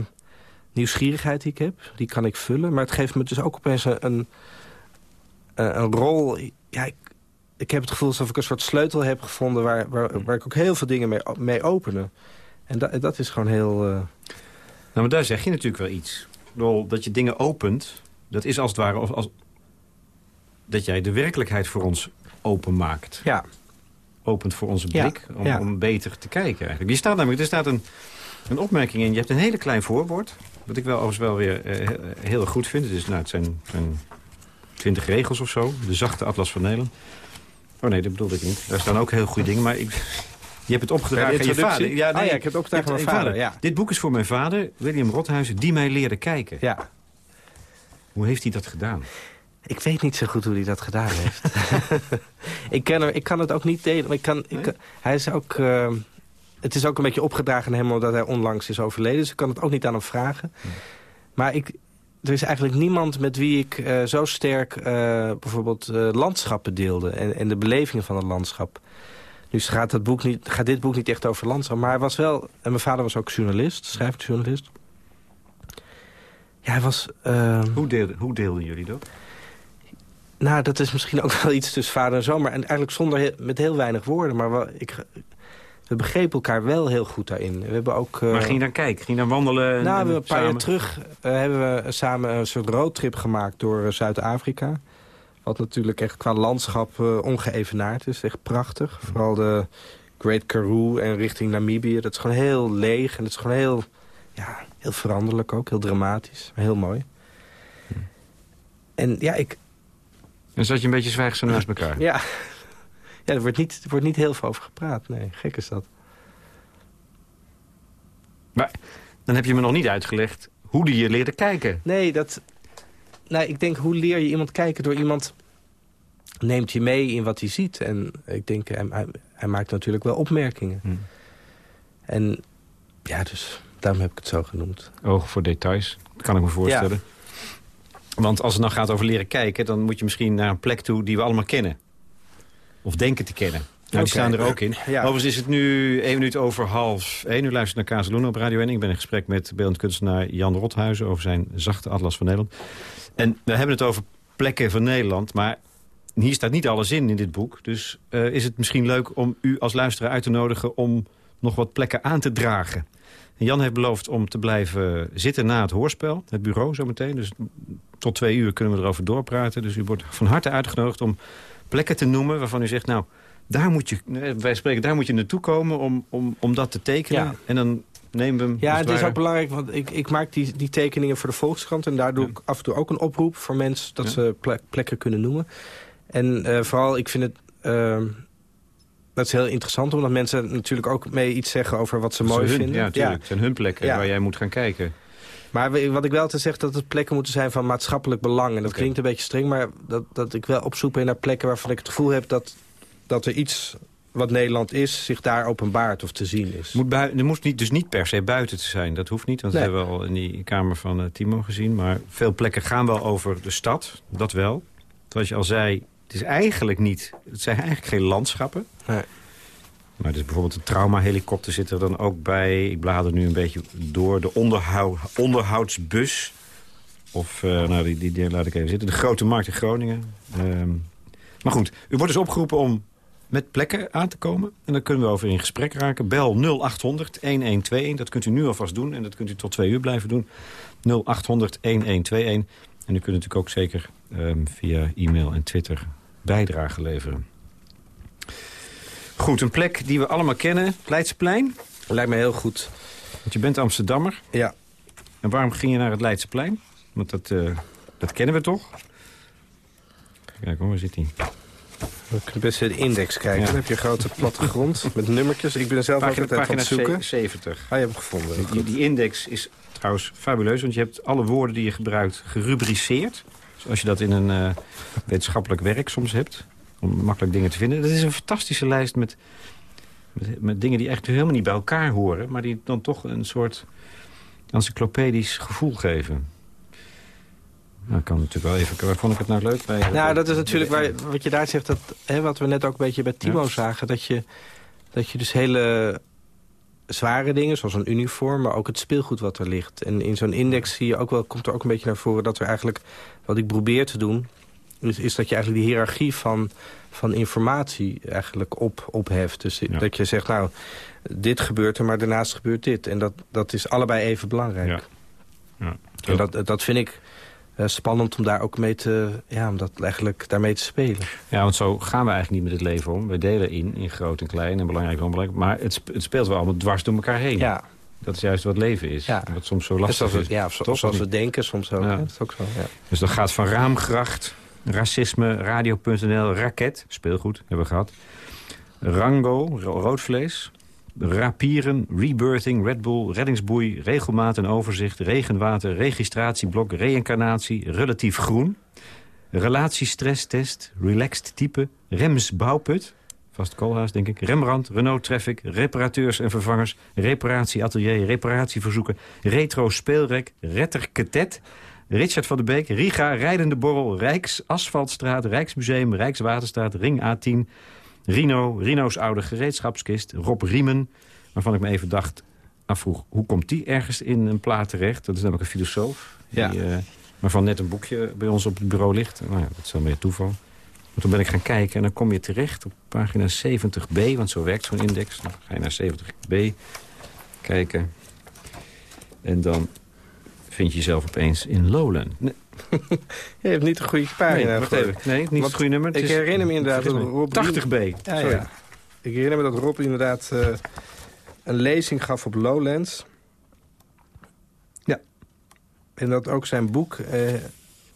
nieuwsgierigheid die ik heb. Die kan ik vullen. Maar het geeft me dus ook opeens een, een, een rol. Ja, ik, ik heb het gevoel alsof ik een soort sleutel heb gevonden... waar, waar, waar ik ook heel veel dingen mee, mee openen. En dat, dat is gewoon heel... eh, Nou, maar daar zeg je natuurlijk wel iets. Dat je dingen opent, dat is als het ware... Of als, dat jij de werkelijkheid voor ons openmaakt. ja, opent voor onze Ja, blik. Om, ja. om beter te kijken eigenlijk. Je staat namelijk, er staat een, een opmerking in. Je hebt een hele klein voorwoord. Wat ik wel overigens wel weer he- heel goed vind. Het, is, nou, het zijn, zijn 20 regels of zo. De zachte atlas van Nederland. Oh nee, dat bedoelde ik niet. Daar staan ook heel goede dingen. Maar ik, je hebt het opgedragen aan je vader. Ah ja, ik heb het opgedragen aan hebt mijn vader, ja. Dit boek is voor mijn vader, William Rothuizen, die mij leerde kijken. Ja. Hoe heeft hij dat gedaan? Ik weet niet zo goed hoe hij dat gedaan heeft. ik, ken hem, ik kan het ook niet delen. Ik kan, ik, Nee? hij is ook, eh, het is ook een beetje opgedragen hem omdat hij onlangs is overleden. Dus ik kan het ook niet aan hem vragen. Maar ik, er is eigenlijk niemand met wie ik eh, zo sterk eh, bijvoorbeeld eh, landschappen deelde. En, en de belevingen van het landschap. Dus gaat, boek niet, gaat dit boek niet echt over landschap. Maar hij was wel... En mijn vader was ook journalist, schrijvend journalist. Ja, hij was... eh, Hoe, deelden, hoe deelden jullie dat? nou, dat is misschien ook wel iets tussen vader en zoon. Maar en eigenlijk zonder met heel weinig woorden. Maar wel, ik, we begrepen elkaar wel heel goed daarin. We hebben ook... eh, maar ging je dan kijken? Ging je dan wandelen? en- nou, en een paar samen? jaar terug eh, hebben we samen een soort roadtrip gemaakt door eh, Zuid-Afrika. Wat natuurlijk echt qua landschap ongeëvenaard is. Echt prachtig. Vooral de Great Karoo en richting Namibië. Dat is gewoon heel leeg. En dat is gewoon heel, ja, heel veranderlijk ook. Heel dramatisch. Maar heel mooi. En ja, ik, Dan zat je een beetje zwijgzaam naast elkaar. ja, ja er, wordt niet, er wordt niet heel veel over gepraat. Nee, gek is dat. Maar dan heb je me nog niet uitgelegd hoe die je leerde kijken. Nee, dat... Nou, ik denk, hoe leer je iemand kijken door iemand... neemt je mee in wat hij ziet. En ik denk, hij, hij, hij maakt natuurlijk wel opmerkingen. Hm. En ja, dus daarom heb ik het zo genoemd. Ogen voor details, dat kan ik me voorstellen. Want als het nou gaat over leren kijken... dan moet je misschien naar een plek toe die we allemaal kennen. Of denken te kennen. Nou, die Oké. staan er ook in. Ja. Overigens is het nu één minuut over half één. U luistert naar Kazeloen op Radio 1. Ik ben in gesprek met beeldend kunstenaar Jan Rothuizen... over zijn zachte atlas van Nederland. En we hebben het over plekken van Nederland... maar hier staat niet alles in in dit boek. Dus eh, is het misschien leuk om u als luisteraar uit te nodigen... om nog wat plekken aan te dragen. En Jan heeft beloofd om te blijven zitten na het hoorspel. Het bureau zometeen. Dus tot twee uur kunnen we erover doorpraten. Dus u wordt van harte uitgenodigd om plekken te noemen... waarvan u zegt, nou, daar moet je, eh, wij spreken, daar moet je naartoe komen om, om, om dat te tekenen. Ja. En dan nemen we hem... Ja, het is ook belangrijk, want ik, ik maak die, die tekeningen voor de Volkskrant... en daar doe Ja. ik af en toe ook een oproep voor mensen... dat Ja. ze plek- plekken kunnen noemen. En eh, vooral, ik vind het... ehm, dat is heel interessant, omdat mensen natuurlijk ook mee iets zeggen... over wat ze Dat mooi hun- vinden. Ja, natuurlijk. Het zijn hun plekken waar jij moet gaan kijken. Maar wat ik wel te zeggen, dat het plekken moeten zijn van maatschappelijk belang. En dat klinkt een beetje streng, maar dat, dat ik wel op zoek ben naar plekken... waarvan ik het gevoel heb dat, dat er iets wat Nederland is... zich daar openbaart of te zien is. Moet er moest niet, dus niet per se buiten te zijn. Dat hoeft niet, want Nee. dat hebben we al in die kamer van eh, Timo gezien. Maar veel plekken gaan wel over de stad. Dat wel. Zoals je al zei, het is eigenlijk niet... Het zijn eigenlijk geen landschappen. Nee. Maar dus bijvoorbeeld een traumahelikopter zit er dan ook bij. Ik blader nu een beetje door. De onderhou, onderhoudsbus. Of, eh, nou, die, die, die laat ik even zitten. De Grote Markt in Groningen. Ehm, maar goed, u wordt dus opgeroepen om met plekken aan te komen. En dan kunnen we over in gesprek raken. Bel 0800 1121. Dat kunt u nu alvast doen. En dat kunt u tot twee uur blijven doen. 0800 1121. En u kunt natuurlijk ook zeker ehm, via e-mail en Twitter bijdrage leveren. Goed, een plek die we allemaal kennen. Leidseplein. Lijkt me heel goed. Want je bent Amsterdammer. Ja. En waarom ging je naar het Leidseplein? Want dat, eh, dat kennen we toch? Kijk hoor, waar zit hij? We kunnen best de index kijken. Ja. Dan heb je een grote plattegrond met nummertjes. Ik ben zelf Pagina, altijd aan het zoeken. 70. Ah, je hebt hem gevonden. Die, die index is trouwens fabuleus, want je hebt alle woorden die je gebruikt gerubriceerd. Zoals je dat in een eh, wetenschappelijk werk soms hebt. Om makkelijk dingen te vinden. Dat is een fantastische lijst met, met, met dingen die echt helemaal niet bij elkaar horen. Maar die dan toch een soort encyclopedisch gevoel geven. Nou, ik kan natuurlijk wel even... Waar vond ik het nou leuk bij? Nou, dat is natuurlijk waar, wat je daar zegt, dat, hè, wat we net ook een beetje bij Timo Ja. zagen. Dat je, dat je dus hele zware dingen, zoals een uniform, maar ook het speelgoed wat er ligt. En in zo'n index zie je ook wel, komt er ook een beetje naar voren dat we eigenlijk, wat ik probeer te doen, is, is dat je eigenlijk die hiërarchie van, van informatie eigenlijk op, opheft. Dus Ja. dat je zegt, nou, dit gebeurt er, maar daarnaast gebeurt dit. En dat, dat is allebei even belangrijk. Ja. Ja. En dat, dat vind ik eh, spannend om daar ook mee te, ja, om dat eigenlijk daarmee te spelen. Ja, want zo gaan we eigenlijk niet met het leven om. We delen in, in groot en klein en belangrijk en onbelangrijk. Maar het, het speelt wel allemaal dwars door elkaar heen. Ja, Dat is juist wat leven is. Ja. Wat soms zo lastig is. ja, zo- Toch? zoals we denken soms ook. Ja. Dat is ook zo, ja. Dus dat gaat van raamgracht, racisme, radio.nl, raket, speelgoed, hebben we gehad. Rango, ro- roodvlees, rapieren, rebirthing, Red Bull, reddingsboei, regelmaat en overzicht, regenwater, registratieblok, reïncarnatie, relatief groen, relatiestresstest, relaxed type, rems bouwput, vast koolhaas denk ik, Rembrandt, Renault Traffic, reparateurs en vervangers, reparatieatelier, reparatieverzoeken, retro speelrek, retterketet, Richard van der Beek, Riga, Rijdende Borrel, Rijks, Asfaltstraat, Rijksmuseum, Rijkswaterstaat, Ring A10, Rino, Rino's oude gereedschapskist, Rob Riemen, waarvan ik me even dacht, afvroeg, hoe komt die ergens in een plaat terecht? Dat is namelijk een filosoof, die, Ja. eh, waarvan net een boekje bij ons op het bureau ligt. Nou ja, dat is wel meer toeval. Maar toen ben ik gaan kijken en dan kom je terecht op pagina 70b, want zo werkt zo'n index. Dan ga je naar 70b kijken. En dan vind je jezelf opeens in Lowland. Nee, Je hebt niet de goede pagina. nee, even. Nee, niet Want het goede nummer. Het ik herinner me inderdaad dat. Rob 80b. Ja, Sorry. ja. Ik herinner me dat Rob inderdaad eh, een lezing gaf op Lowlands. Ja. En dat ook zijn boek eh,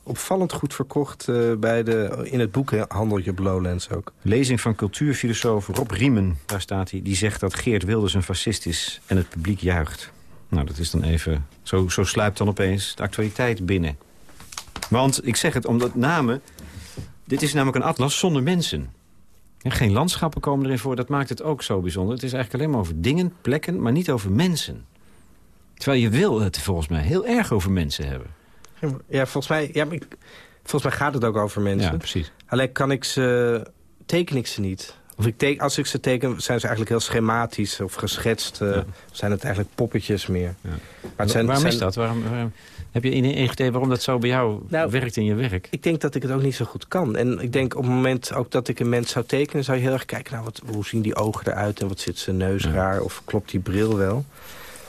opvallend goed verkocht eh, bij de, in het boekhandeltje op Lowlands ook. Lezing van cultuurfilosoof Rob Riemen, daar staat hij. Die zegt dat Geert Wilders een fascist is en het publiek juicht. Nou, dat is dan even... Zo, zo sluipt dan opeens de actualiteit binnen. Want, ik zeg het omdat namen... Dit is namelijk een atlas zonder mensen. Geen landschappen komen erin voor, dat maakt het ook zo bijzonder. Het is eigenlijk alleen maar over dingen, plekken, maar niet over mensen. Terwijl je wil het volgens mij heel erg over mensen hebben. Ja, volgens mij, ja, ik, volgens mij gaat het ook over mensen. Ja, precies. Alleen kan ik ze, teken ik ze niet. Of ik teken, als ik ze teken, zijn ze eigenlijk heel schematisch of geschetst. Ja. Zijn het eigenlijk poppetjes meer. Ja. Maar het zijn, waarom zijn- is dat? Waarom, waarom- heb je in een idee waarom dat zo bij jou Nou, werkt in je werk? Ik denk dat ik het ook niet zo goed kan. En ik denk op het moment ook dat ik een mens zou tekenen... zou je heel erg kijken, nou, wat, hoe zien die ogen eruit... en wat zit zijn neus Ja. raar of klopt die bril wel.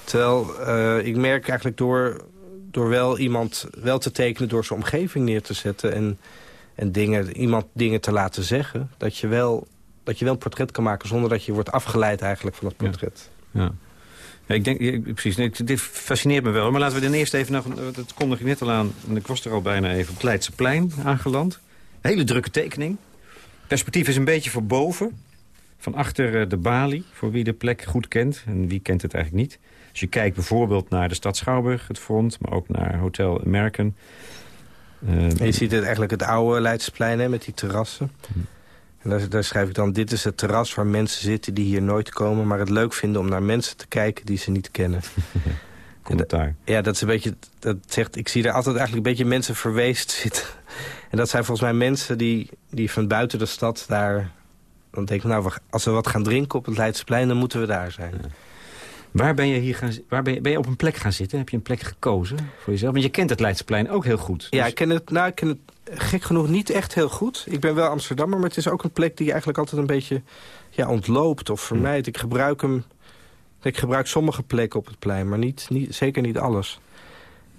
Terwijl eh, ik merk eigenlijk door, door wel iemand wel te tekenen... door zijn omgeving neer te zetten... en, en dingen, iemand dingen te laten zeggen... Dat je, wel, dat je wel een portret kan maken... zonder dat je wordt afgeleid eigenlijk van dat portret. Ja. Ja, ik denk, precies, nee, dit fascineert me wel. Maar laten we dan eerst even, nog, dat kondig ik net al aan... en ik was er al bijna even op het Leidseplein aangeland. Hele drukke tekening. Perspectief is een beetje voor boven. Van achter eh, de balie, voor wie de plek goed kent. En wie kent het eigenlijk niet. Als je kijkt bijvoorbeeld naar de stad Schouwburg, het front... maar ook naar Hotel American. Eh, En je ziet het eigenlijk het oude Leidsplein hè, met die terrassen. En daar, daar schrijf ik dan, dit is het terras waar mensen zitten die hier nooit komen... maar het leuk vinden om naar mensen te kijken die ze niet kennen. commentaar. Ja, dat is een beetje, dat zegt, ik zie er altijd eigenlijk een beetje mensen verweest zitten. En dat zijn volgens mij mensen die, die van buiten de stad daar... Dan denk ik, nou, als we wat gaan drinken op het Leidseplein, dan moeten we daar zijn. Waar ben je hier gaan, waar ben je, ben je op een plek gaan zitten? Heb je een plek gekozen voor jezelf? Want je kent het Leidseplein ook heel goed. Ja, Dus- ik ken, het, nou, ik ken het gek genoeg niet echt heel goed. Ik ben wel Amsterdammer, maar het is ook een plek die je eigenlijk altijd een beetje ja, ontloopt of vermijdt. Ik gebruik hem. Ik gebruik sommige plekken op het plein, maar niet, niet, zeker niet alles.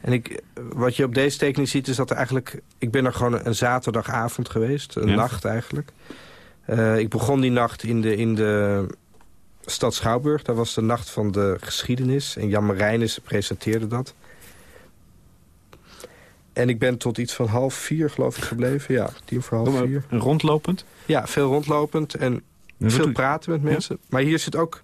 En ik, wat je op deze tekening ziet is dat er eigenlijk... Ik ben er gewoon een zaterdagavond geweest, een Ja. nacht eigenlijk. Eh, ik begon die nacht in de, in de stad Schouwburg. Dat was de nacht van de geschiedenis. En Jan Marijnissen presenteerde dat. En ik ben tot iets van half vier, geloof ik, gebleven. Ja, tien voor half vier. Rondlopend? Ja, veel rondlopend en veel praten met mensen. Maar hier zit ook...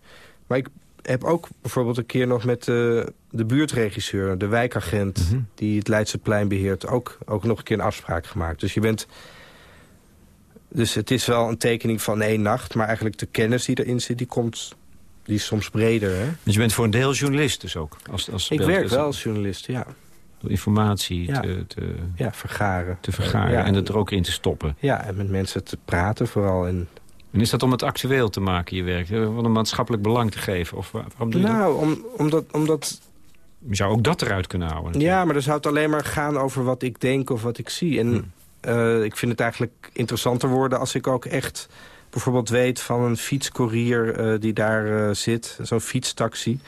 Maar ik heb ook bijvoorbeeld een keer nog met de, de buurtregisseur... de wijkagent Mhm. die het Leidseplein beheert... Ook, ook nog een keer een afspraak gemaakt. Dus je bent... Dus het is wel een tekening van één nacht... maar eigenlijk de kennis die erin zit, die komt... Die is soms breder, hè? Dus je bent voor een deel journalist dus ook? Als, als Ik werk wel als journalist, ja. Door informatie Ja. te, te, Ja, vergaren. te vergaren Ja, en het er ook in te stoppen. Ja, en met mensen te praten vooral. En En is dat om het actueel te maken, je werk? Eh, Om een maatschappelijk belang te geven? Of waar- waarom doe je dat? nou, om, omdat, omdat Je zou ook dat eruit kunnen houden. natuurlijk. Ja, maar dan zou het alleen maar gaan over wat ik denk of wat ik zie. En Hm. Eh, ik vind het eigenlijk interessanter worden als ik ook echt bijvoorbeeld weet van een fietscourier eh, die daar eh, zit. Zo'n fietstaxi.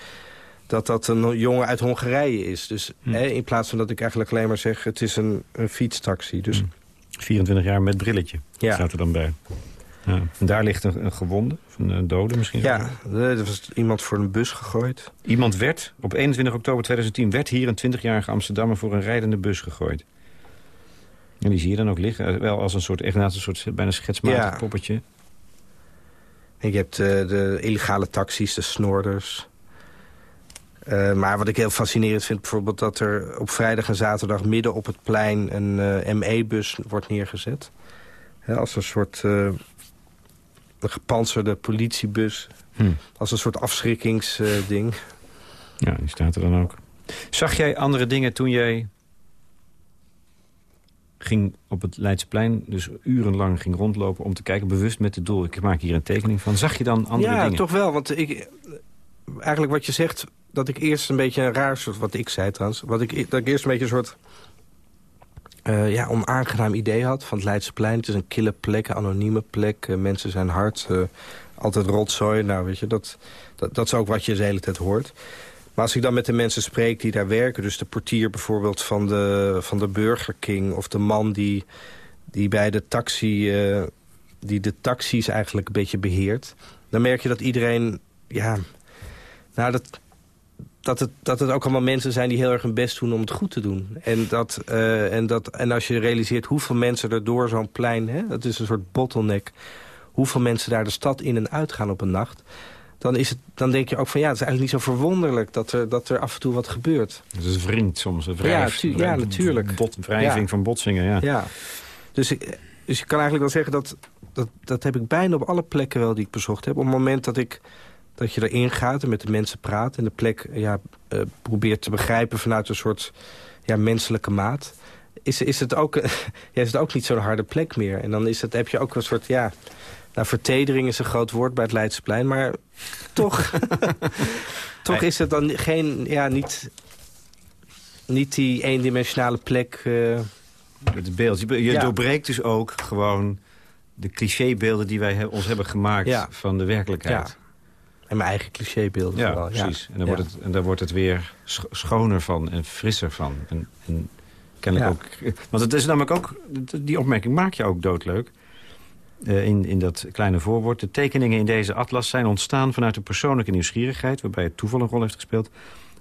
dat dat een jongen uit Hongarije is. Dus Hm. hè, in plaats van dat ik eigenlijk alleen maar zeg... het is een, een fietstaxi. Dus 24 jaar met brilletje Ja. staat er dan bij. Ja. En daar ligt een, een gewonde, een dode misschien. ja, er was iemand voor een bus gegooid. Iemand werd, op 21 oktober 2010... werd hier een 20-jarige Amsterdammer voor een rijdende bus gegooid. En die zie je dan ook liggen. eh, Wel als een soort, echt naast een soort bijna schetsmatig Ja. poppetje. En je hebt eh, de illegale taxis, de snorders. Eh, maar wat ik heel fascinerend vind bijvoorbeeld... dat er op vrijdag en zaterdag midden op het plein... een ME-bus wordt neergezet. Als een soort een gepantserde politiebus. Hm. Als een soort afschrikkingsding. Ja, die staat er dan ook. Zag jij andere dingen toen jij ging op het Leidseplein... dus urenlang ging rondlopen om te kijken, bewust met het doel... ik maak hier een tekening van. Zag je dan andere ja, dingen? toch wel. Want ik, eigenlijk wat je zegt, dat ik eerst een beetje een raar soort... wat ik zei trouwens, wat ik, dat ik eerst een beetje een soort... eh, ja, onaangenaam idee had van het Leidseplein. Het is een kille plek, een anonieme plek. eh, mensen zijn hard, eh, altijd rotzooi. Nou, weet je, dat, dat, dat is ook wat je de hele tijd hoort. Maar als ik dan met de mensen spreek die daar werken... dus de portier bijvoorbeeld van de, van de Burger King... of de man die, die bij de taxi... eh, die de taxis eigenlijk een beetje beheert... dan merk je dat iedereen... ja, nou, dat, dat, het, dat het ook allemaal mensen zijn die heel erg hun best doen om het goed te doen. En, dat, eh, en, dat, en als je realiseert hoeveel mensen er door zo'n plein... Hè, dat is een soort bottleneck... hoeveel mensen daar de stad in en uit gaan op een nacht... Dan, is het, dan denk je ook van ja, het is eigenlijk niet zo verwonderlijk... dat er, dat er af en toe wat gebeurt. Is een vriend soms, een wrijf, tu- ja, natuurlijk. Bot, wrijving Ja. van botsingen, ja. Ja. Dus, ik, dus je kan eigenlijk wel zeggen dat, dat... dat heb ik bijna op alle plekken wel die ik bezocht heb. Op het moment dat, ik, dat je erin gaat en met de mensen praat... en de plek ja, eh, probeert te begrijpen vanuit een soort ja, menselijke maat... Is, is, het ook, ja, is het ook niet zo'n harde plek meer. En dan is het, heb je ook een soort... Ja, nou, vertedering is een groot woord bij het Leidseplein, maar toch, toch is het dan geen, ja, niet, niet die eendimensionale plek... eh, Het beeld. Je, je Ja. doorbreekt dus ook gewoon de clichébeelden die wij he- ons hebben gemaakt Ja. van de werkelijkheid. Ja. En mijn eigen clichébeelden Ja, vooral. precies. En, dan wordt het, en daar wordt het weer sch- schoner van en frisser van. En, en kennelijk ook... Want het is namelijk ook... Die opmerking maak je ook doodleuk. Eh, in, in dat kleine voorwoord. De tekeningen in deze atlas zijn ontstaan vanuit een persoonlijke nieuwsgierigheid... waarbij het toeval een rol heeft gespeeld.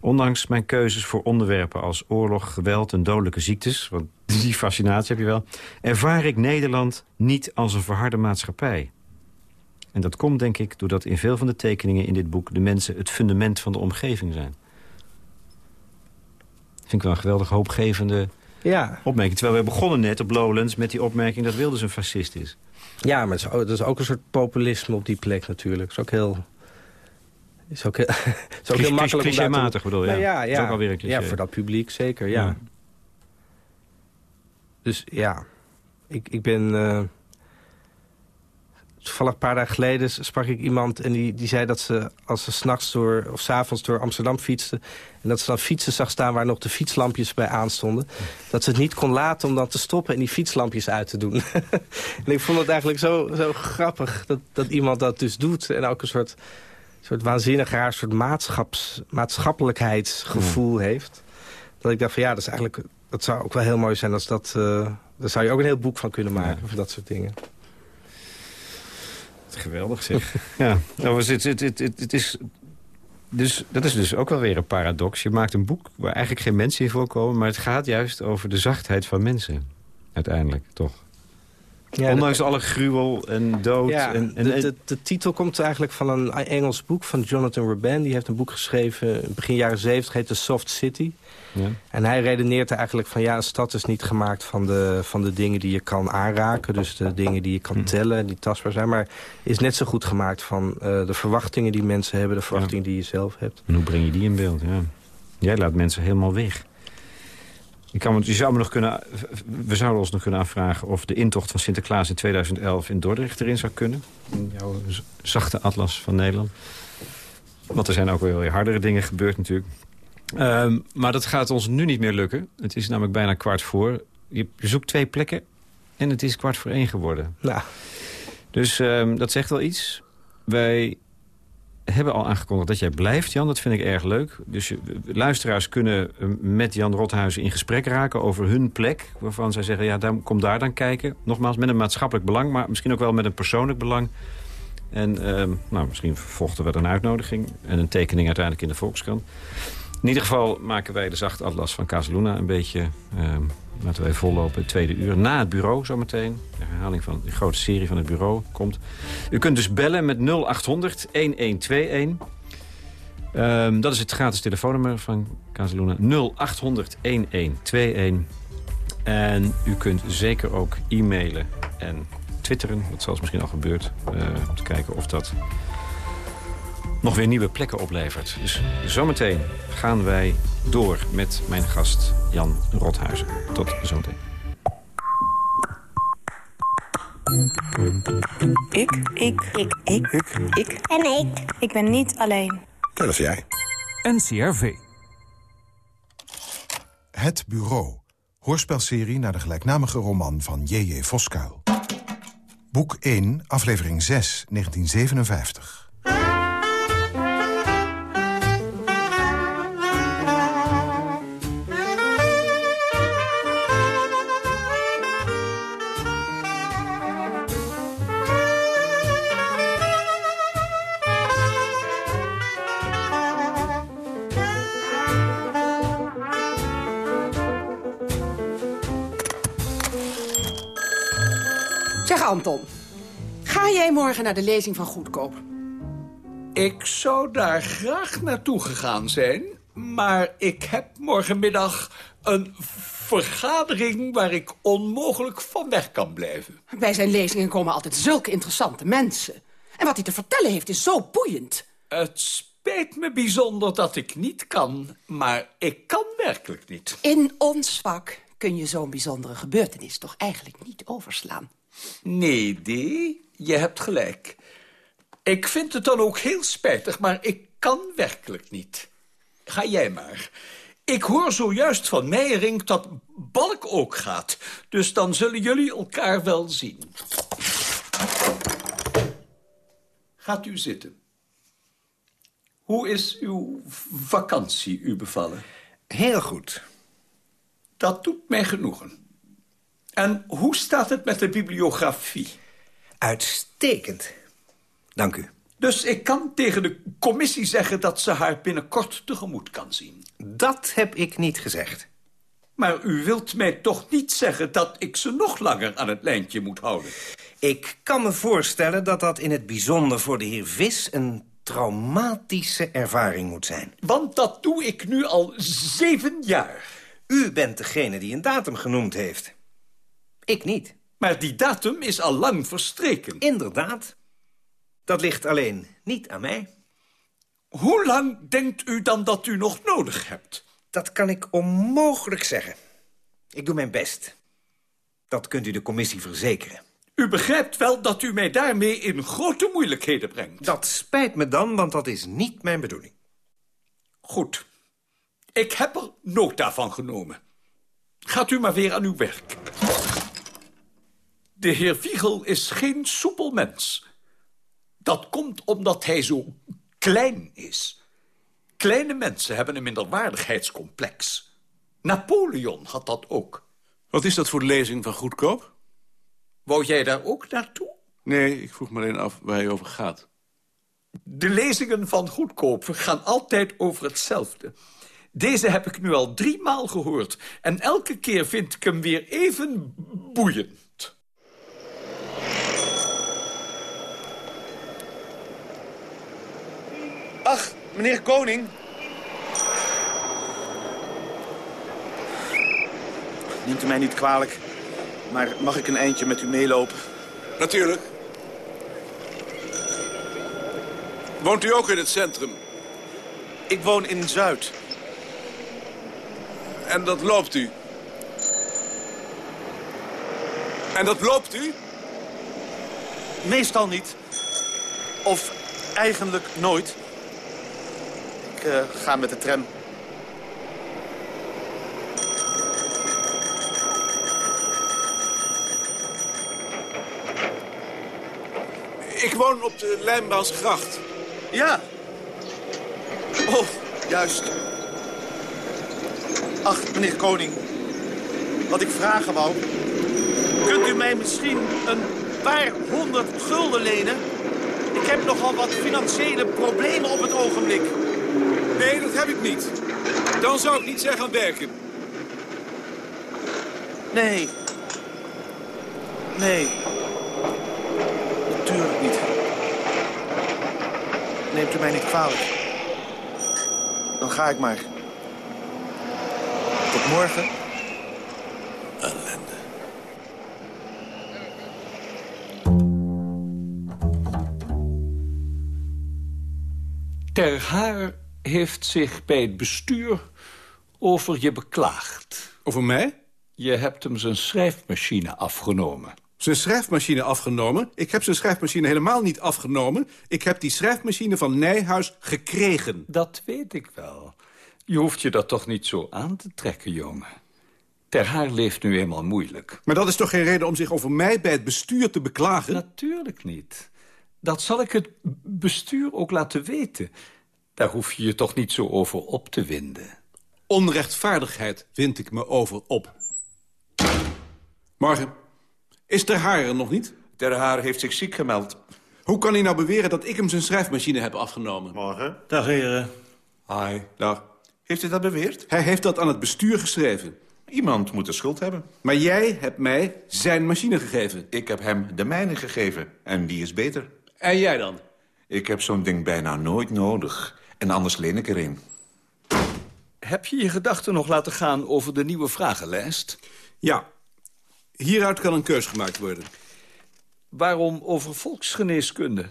Ondanks mijn keuzes voor onderwerpen als oorlog, geweld en dodelijke ziektes... want die fascinatie heb je wel... ervaar ik Nederland niet als een verharde maatschappij. En dat komt, denk ik, doordat in veel van de tekeningen in dit boek... de mensen het fundament van de omgeving zijn. Vind ik wel een geweldig hoopgevende Ja, opmerking. Terwijl we begonnen net op Lowlands met die opmerking... dat Wilders een fascist is. Ja maar het is, ook, het is ook een soort populisme op die plek natuurlijk. Het is ook heel... is ook heel, is ook heel makkelijk Clichématig bedoel je? Nou ja, Dat ja. is ook alweer een cliché. Ja, voor dat publiek zeker, ja. Ja. Dus ja, ik, ik ben... eh, toevallig een paar dagen geleden sprak ik iemand... en die, die zei dat ze, als ze s'nachts door... of s'avonds door Amsterdam fietste... en dat ze dan fietsen zag staan waar nog de fietslampjes bij aanstonden... dat ze het niet kon laten om dan te stoppen en die fietslampjes uit te doen. en ik vond het eigenlijk zo, zo grappig dat, dat iemand dat dus doet. En ook een soort, soort waanzinnig raar soort maatschaps, maatschappelijkheidsgevoel heeft. Dat ik dacht van ja, dat is eigenlijk... Dat zou ook wel heel mooi zijn als dat... eh daar zou je ook een heel boek van kunnen maken, Ja. van dat soort dingen. Geweldig zeg. ja, nou, het, het, het, het, het is... Dus, dat is dus ook wel weer een paradox. Je maakt een boek waar eigenlijk geen mensen in voorkomen... maar het gaat juist over de zachtheid van mensen. Uiteindelijk, toch? Ja, Ondanks alle gruwel en dood. Ja, en, en, de, de, de titel komt eigenlijk van een Engels boek van Jonathan Raban. Die heeft een boek geschreven begin jaren 70, heet The Soft City. ja. En hij redeneert er eigenlijk van... ja, een stad is niet gemaakt van de, van de dingen die je kan aanraken. Dus de dingen die je kan Hm. tellen en die tastbaar zijn. Maar is net zo goed gemaakt van eh, de verwachtingen die mensen hebben... de verwachtingen die je zelf hebt. En hoe breng je die in beeld? Ja. Jij laat mensen helemaal weg. Ik kan, me- je zou me nog kunnen, we zouden ons nog kunnen afvragen... of de intocht van Sinterklaas in 2011 in Dordrecht erin zou kunnen. In jouw zachte atlas van Nederland. Want er zijn ook wel weer hardere dingen gebeurd natuurlijk. Ehm, maar dat gaat ons nu niet meer lukken. Het is namelijk bijna kwart voor. Je, je zoekt twee plekken en het is kwart voor één geworden. Nou, Dus ehm, dat zegt wel iets. Wij hebben al aangekondigd dat jij blijft, Jan. Dat vind ik erg leuk. Dus je- luisteraars kunnen eh, met Jan Rothuizen in gesprek raken over hun plek. Waarvan zij zeggen, ja, kom daar dan kijken. Nogmaals, met een maatschappelijk belang, maar misschien ook wel met een persoonlijk belang. En ehm, nou, misschien volgde we een uitnodiging en een tekening uiteindelijk in de Volkskrant. In ieder geval maken wij de zachte atlas van Casaluna een beetje... laten wij vollopen, het tweede uur. Na het bureau zometeen. De herhaling van de grote serie van het bureau komt. U kunt dus bellen met 0800 1121. Ehm, dat is het gratis telefoonnummer van Casaluna. 0800 1121. En u kunt zeker ook e-mailen en twitteren. Dat zelfs misschien al gebeurd. eh, om te kijken of dat nog weer nieuwe plekken oplevert. Dus zometeen gaan wij door met mijn gast Jan Rothuizen. Tot zometeen. Ik. Ik. Ik. Ik. Ik. En ik. Ik ben niet alleen. Dat is jij. NCRV. Het Bureau. Hoorspelserie naar de gelijknamige roman van J.J. Voskuil. Boek 1, aflevering 6, 1957. Anton, ga jij morgen naar de lezing van Goedkoop? Ik zou daar graag naartoe gegaan zijn, maar ik heb morgenmiddag een vergadering waar ik onmogelijk van weg kan blijven. Bij zijn lezingen komen altijd zulke interessante mensen. En wat hij te vertellen heeft is zo boeiend. Het spijt me bijzonder dat ik niet kan, maar ik kan werkelijk niet. In ons vak kun je zo'n bijzondere gebeurtenis toch eigenlijk niet overslaan. Nee, D, je hebt gelijk. Ik vind het dan ook heel spijtig, maar ik kan werkelijk niet. Ga jij maar. Ik hoor zojuist van Meijering dat Balk ook gaat. Dus dan zullen jullie elkaar wel zien. Gaat u zitten. Hoe is uw vakantie u bevallen? Heel goed. Dat doet mij genoegen. En hoe staat het met de bibliografie? Uitstekend. Dank u. Dus ik kan tegen de commissie zeggen dat ze haar binnenkort tegemoet kan zien. Dat heb ik niet gezegd. Maar u wilt mij toch niet zeggen dat ik ze nog langer aan het lijntje moet houden? Ik kan me voorstellen dat dat in het bijzonder voor de heer Vis... een traumatische ervaring moet zijn. Want dat doe ik nu al zeven jaar. U bent degene die een datum genoemd heeft. Ik niet. Maar die datum is al lang verstreken. Inderdaad. Dat ligt alleen niet aan mij. Hoe lang denkt u dan dat u nog nodig hebt? Dat kan ik onmogelijk zeggen. Ik doe mijn best. Dat kunt u de commissie verzekeren. U begrijpt wel dat u mij daarmee in grote moeilijkheden brengt. Dat spijt me dan, want dat is niet mijn bedoeling. Goed. Ik heb er nota van genomen. Gaat u maar weer aan uw werk. De heer Wiegel is geen soepel mens. Dat komt omdat hij zo klein is. Kleine mensen hebben een minderwaardigheidscomplex. Napoleon had dat ook. Wat is dat voor de lezing van Goedkoop? Wou jij daar ook naartoe? Nee, ik vroeg me alleen af waar hij over gaat. De lezingen van Goedkoop gaan altijd over hetzelfde. Deze heb ik nu al drie maal gehoord. En elke keer vind ik hem weer even boeiend. Ach, meneer Koning. Neemt u mij niet kwalijk, maar mag ik een eindje met u meelopen? Natuurlijk. Woont u ook in het centrum? Ik woon in Zuid. En dat loopt u? En dat loopt u? Meestal niet. Of eigenlijk nooit. Ik eh, ga met de tram. Ik woon op de Lijnbaansgracht. Ja, Oh, juist. Ach, meneer Koning. Wat ik vragen wou... Kunt u mij misschien een paar honderd gulden lenen? Ik heb nogal wat financiële problemen op het ogenblik. Nee, dat heb ik niet. Dan zou ik niet zijn gaan werken. Nee. Nee. Natuurlijk niet. Neemt u mij niet kwalijk. Dan ga ik maar. Tot morgen. Ellende. Ter Haar heeft zich bij het bestuur over je beklaagd. Over mij? Je hebt hem zijn schrijfmachine afgenomen. Zijn schrijfmachine afgenomen? Ik heb zijn schrijfmachine helemaal niet afgenomen. Ik heb die schrijfmachine van Nijhuis gekregen. Dat weet ik wel. Je hoeft je dat toch niet zo aan te trekken, jongen. Ter Haar leeft nu eenmaal moeilijk. Maar dat is toch geen reden om zich over mij bij het bestuur te beklagen? Natuurlijk niet. Dat zal ik het bestuur ook laten weten. Daar hoef je je toch niet zo over op te winden. Onrechtvaardigheid wind ik me over op. Morgen. Is Ter Haar er nog niet? Ter Haar heeft zich ziek gemeld. Hoe kan hij nou beweren dat ik hem zijn schrijfmachine heb afgenomen? Morgen. Dag, heren. Hi. Dag. Heeft u dat beweerd? Hij heeft dat aan het bestuur geschreven. Iemand moet de schuld hebben. Maar jij hebt mij zijn machine gegeven. Ik heb hem de mijne gegeven. En die is beter. En jij dan? Ik heb zo'n ding bijna nooit nodig. En anders leen ik er een. Heb je je gedachten nog laten gaan over de nieuwe vragenlijst? Ja. Hieruit kan een keus gemaakt worden. Waarom over volksgeneeskunde?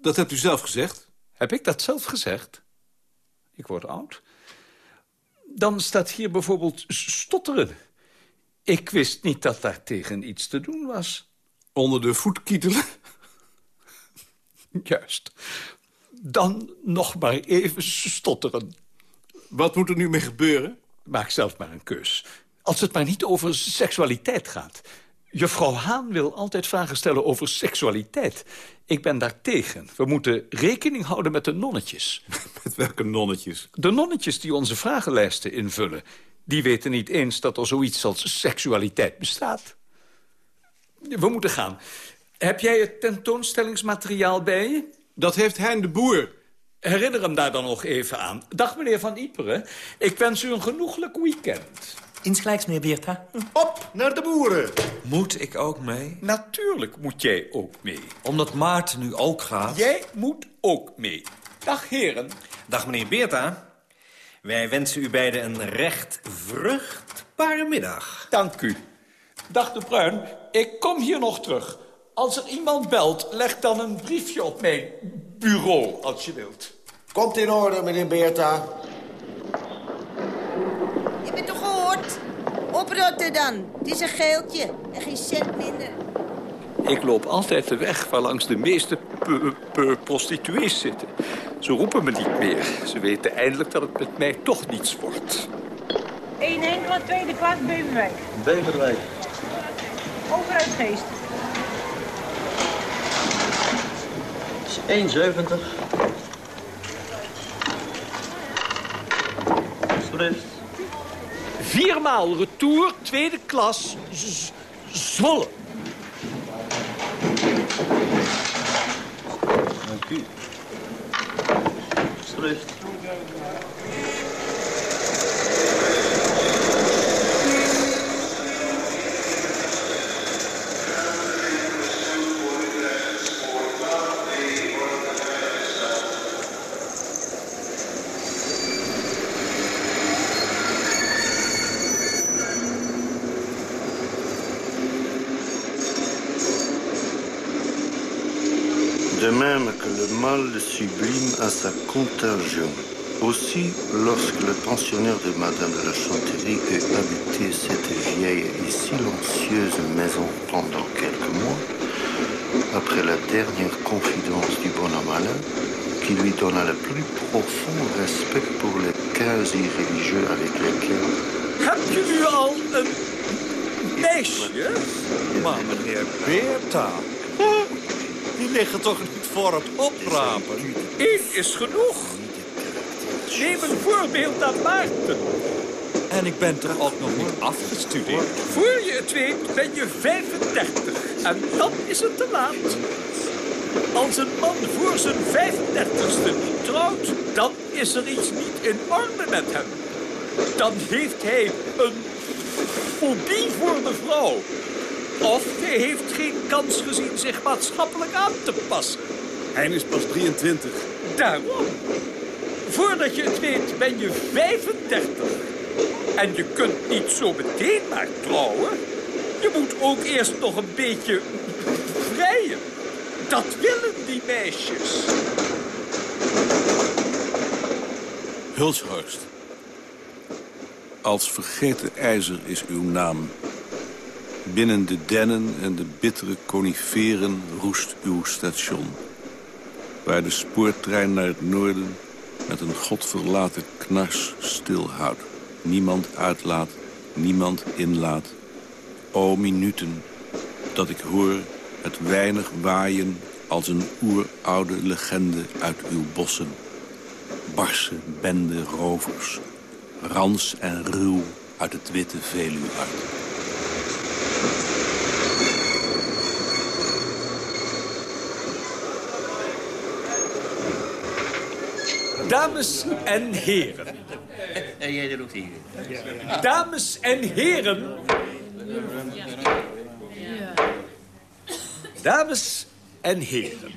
Dat hebt u zelf gezegd. Heb ik dat zelf gezegd? Ik word oud. Dan staat hier bijvoorbeeld stotteren. Ik wist niet dat daar tegen iets te doen was. Onder de voetkietelen? Juist. Dan nog maar even stotteren. Wat moet er nu mee gebeuren? Maak zelf maar een keus. Als het maar niet over seksualiteit gaat. Juffrouw Haan wil altijd vragen stellen over seksualiteit. Ik ben daar tegen. We moeten rekening houden met de nonnetjes. Met welke nonnetjes? De nonnetjes die onze vragenlijsten invullen. Die weten niet eens dat er zoiets als seksualiteit bestaat. We moeten gaan. Heb jij het tentoonstellingsmateriaal bij je? Dat heeft Hein de Boer. Herinner hem daar dan nog even aan. Dag, meneer Van Iperen. Ik wens u een genoeglijk weekend. Insgelijks, meneer Beerta. Op naar de boeren. Moet ik ook mee? Natuurlijk moet jij ook mee. Omdat Maarten nu ook gaat? Jij moet ook mee. Dag, heren. Dag, meneer Beerta. Wij wensen u beiden een recht vruchtbare middag. Dank u. Dag, de Bruin. Ik kom hier nog terug. Als er iemand belt, leg dan een briefje op mijn bureau, als je wilt. Komt in orde, meneer Beerta. Je bent toch gehoord? Oprotten dan. Het is een geeltje en geen cent minder. Ik loop altijd de weg waar langs de meeste prostituees zitten. Ze roepen me niet meer. Ze weten eindelijk dat het met mij toch niets wordt. Eén enkele tweede klas Beverwijk. Beverwijk. Overuit Geest. is 1,70. Alsjeblieft. Viermaal retour, tweede klas, Z- Zwolle. Dank u. Alsjeblieft. Mal sublime a sa contagion. Aussi, lorsque le pensionnaire de Madame de la Chanterie eut habité cette vieille et silencieuse maison pendant quelques mois, après la dernière confidence du bonhomme Alain, qui lui donna le plus profond respect pour les quasi-religieux avec lesquels Heb je nu al een meisje? Maar meneer Beerta, die liggen toch niet voor het oprapen? Eén is genoeg. Neem een voorbeeld aan Maarten. En ik ben toch ook nog niet afgestudeerd? Voor je het weet ben je 35. En dan is het te laat. Als een man voor zijn 35ste niet trouwt, dan is er iets niet in orde met hem. Dan heeft hij een fobie voor de vrouw. Of hij heeft geen kans gezien zich maatschappelijk aan te passen. Hein is pas 23. Daarom. Voordat je het weet ben je 35. En je kunt niet zo meteen maar trouwen. Je moet ook eerst nog een beetje vrijen. Dat willen die meisjes. Hulshorst. Als vergeten ijzer is uw naam. Binnen de dennen en de bittere coniferen roest uw station. Waar de spoortrein naar het noorden met een godverlaten knars stilhoudt. Niemand uitlaat, niemand inlaat. O minuten dat ik hoor het weinig waaien als een oeroude legende uit uw bossen. Barse bende rovers, rans en ruw uit het witte Veluwe Dames en heren. En jij er ook hier. Dames en heren. Dames en heren.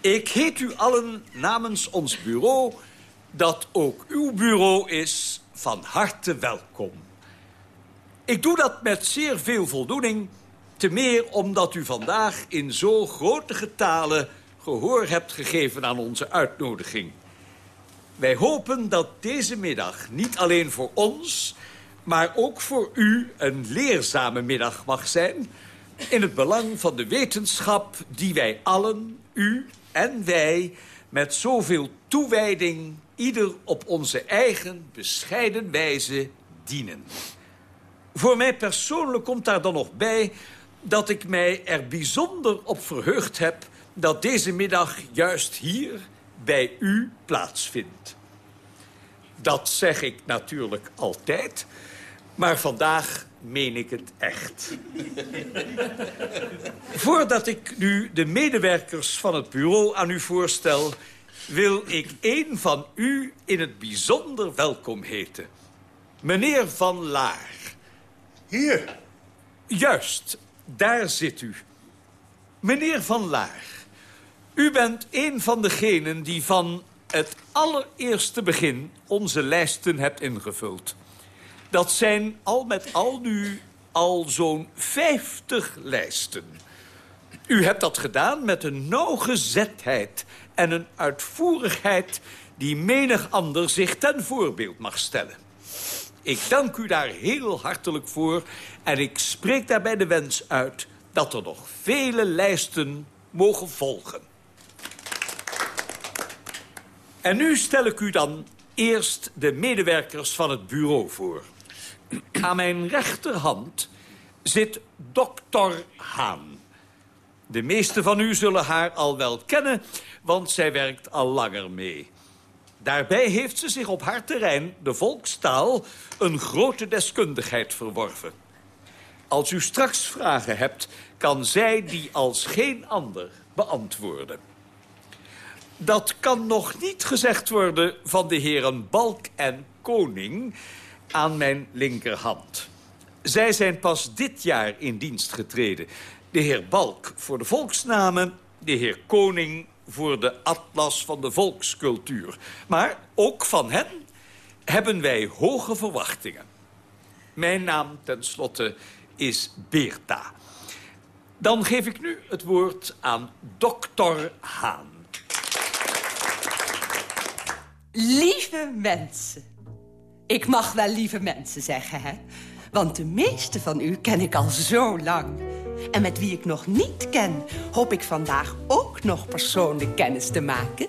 Ik heet u allen namens ons bureau... dat ook uw bureau is van harte welkom. Ik doe dat met zeer veel voldoening... te meer omdat u vandaag in zo grote getalen... gehoor hebt gegeven aan onze uitnodiging. Wij hopen dat deze middag niet alleen voor ons... maar ook voor u een leerzame middag mag zijn... in het belang van de wetenschap die wij allen, u en wij... met zoveel toewijding ieder op onze eigen bescheiden wijze dienen. Voor mij persoonlijk komt daar dan nog bij... dat ik mij er bijzonder op verheugd heb... dat deze middag juist hier bij u plaatsvindt. Dat zeg ik natuurlijk altijd, maar vandaag meen ik het echt. Voordat ik nu de medewerkers van het bureau aan u voorstel... wil ik één van u in het bijzonder welkom heten. Meneer Van Laar. Hier? Juist, daar zit u. Meneer Van Laar, u bent een van degenen die van het allereerste begin onze lijsten hebt ingevuld. Dat zijn al met al nu al zo'n 50 lijsten. U hebt dat gedaan met een nauwgezetheid en een uitvoerigheid... die menig ander zich ten voorbeeld mag stellen. Ik dank u daar heel hartelijk voor en ik spreek daarbij de wens uit... dat er nog vele lijsten mogen volgen. En nu stel ik u dan eerst de medewerkers van het bureau voor. Aan mijn rechterhand zit dokter Haan. De meesten van u zullen haar al wel kennen, want zij werkt al langer mee. Daarbij heeft ze zich op haar terrein, de volkstaal, een grote deskundigheid verworven. Als u straks vragen hebt, kan zij die als geen ander beantwoorden. Dat kan nog niet gezegd worden van de heren Balk en Koning aan mijn linkerhand. Zij zijn pas dit jaar in dienst getreden. De heer Balk voor de volksnamen, de heer Koning voor de atlas van de volkscultuur. Maar ook van hen hebben wij hoge verwachtingen. Mijn naam tenslotte is Beerta. Dan geef ik nu het woord aan dokter Haan. Lieve mensen. Ik mag wel lieve mensen zeggen, hè? Want de meeste van u ken ik al zo lang. En met wie ik nog niet ken, hoop ik vandaag ook nog persoonlijk kennis te maken.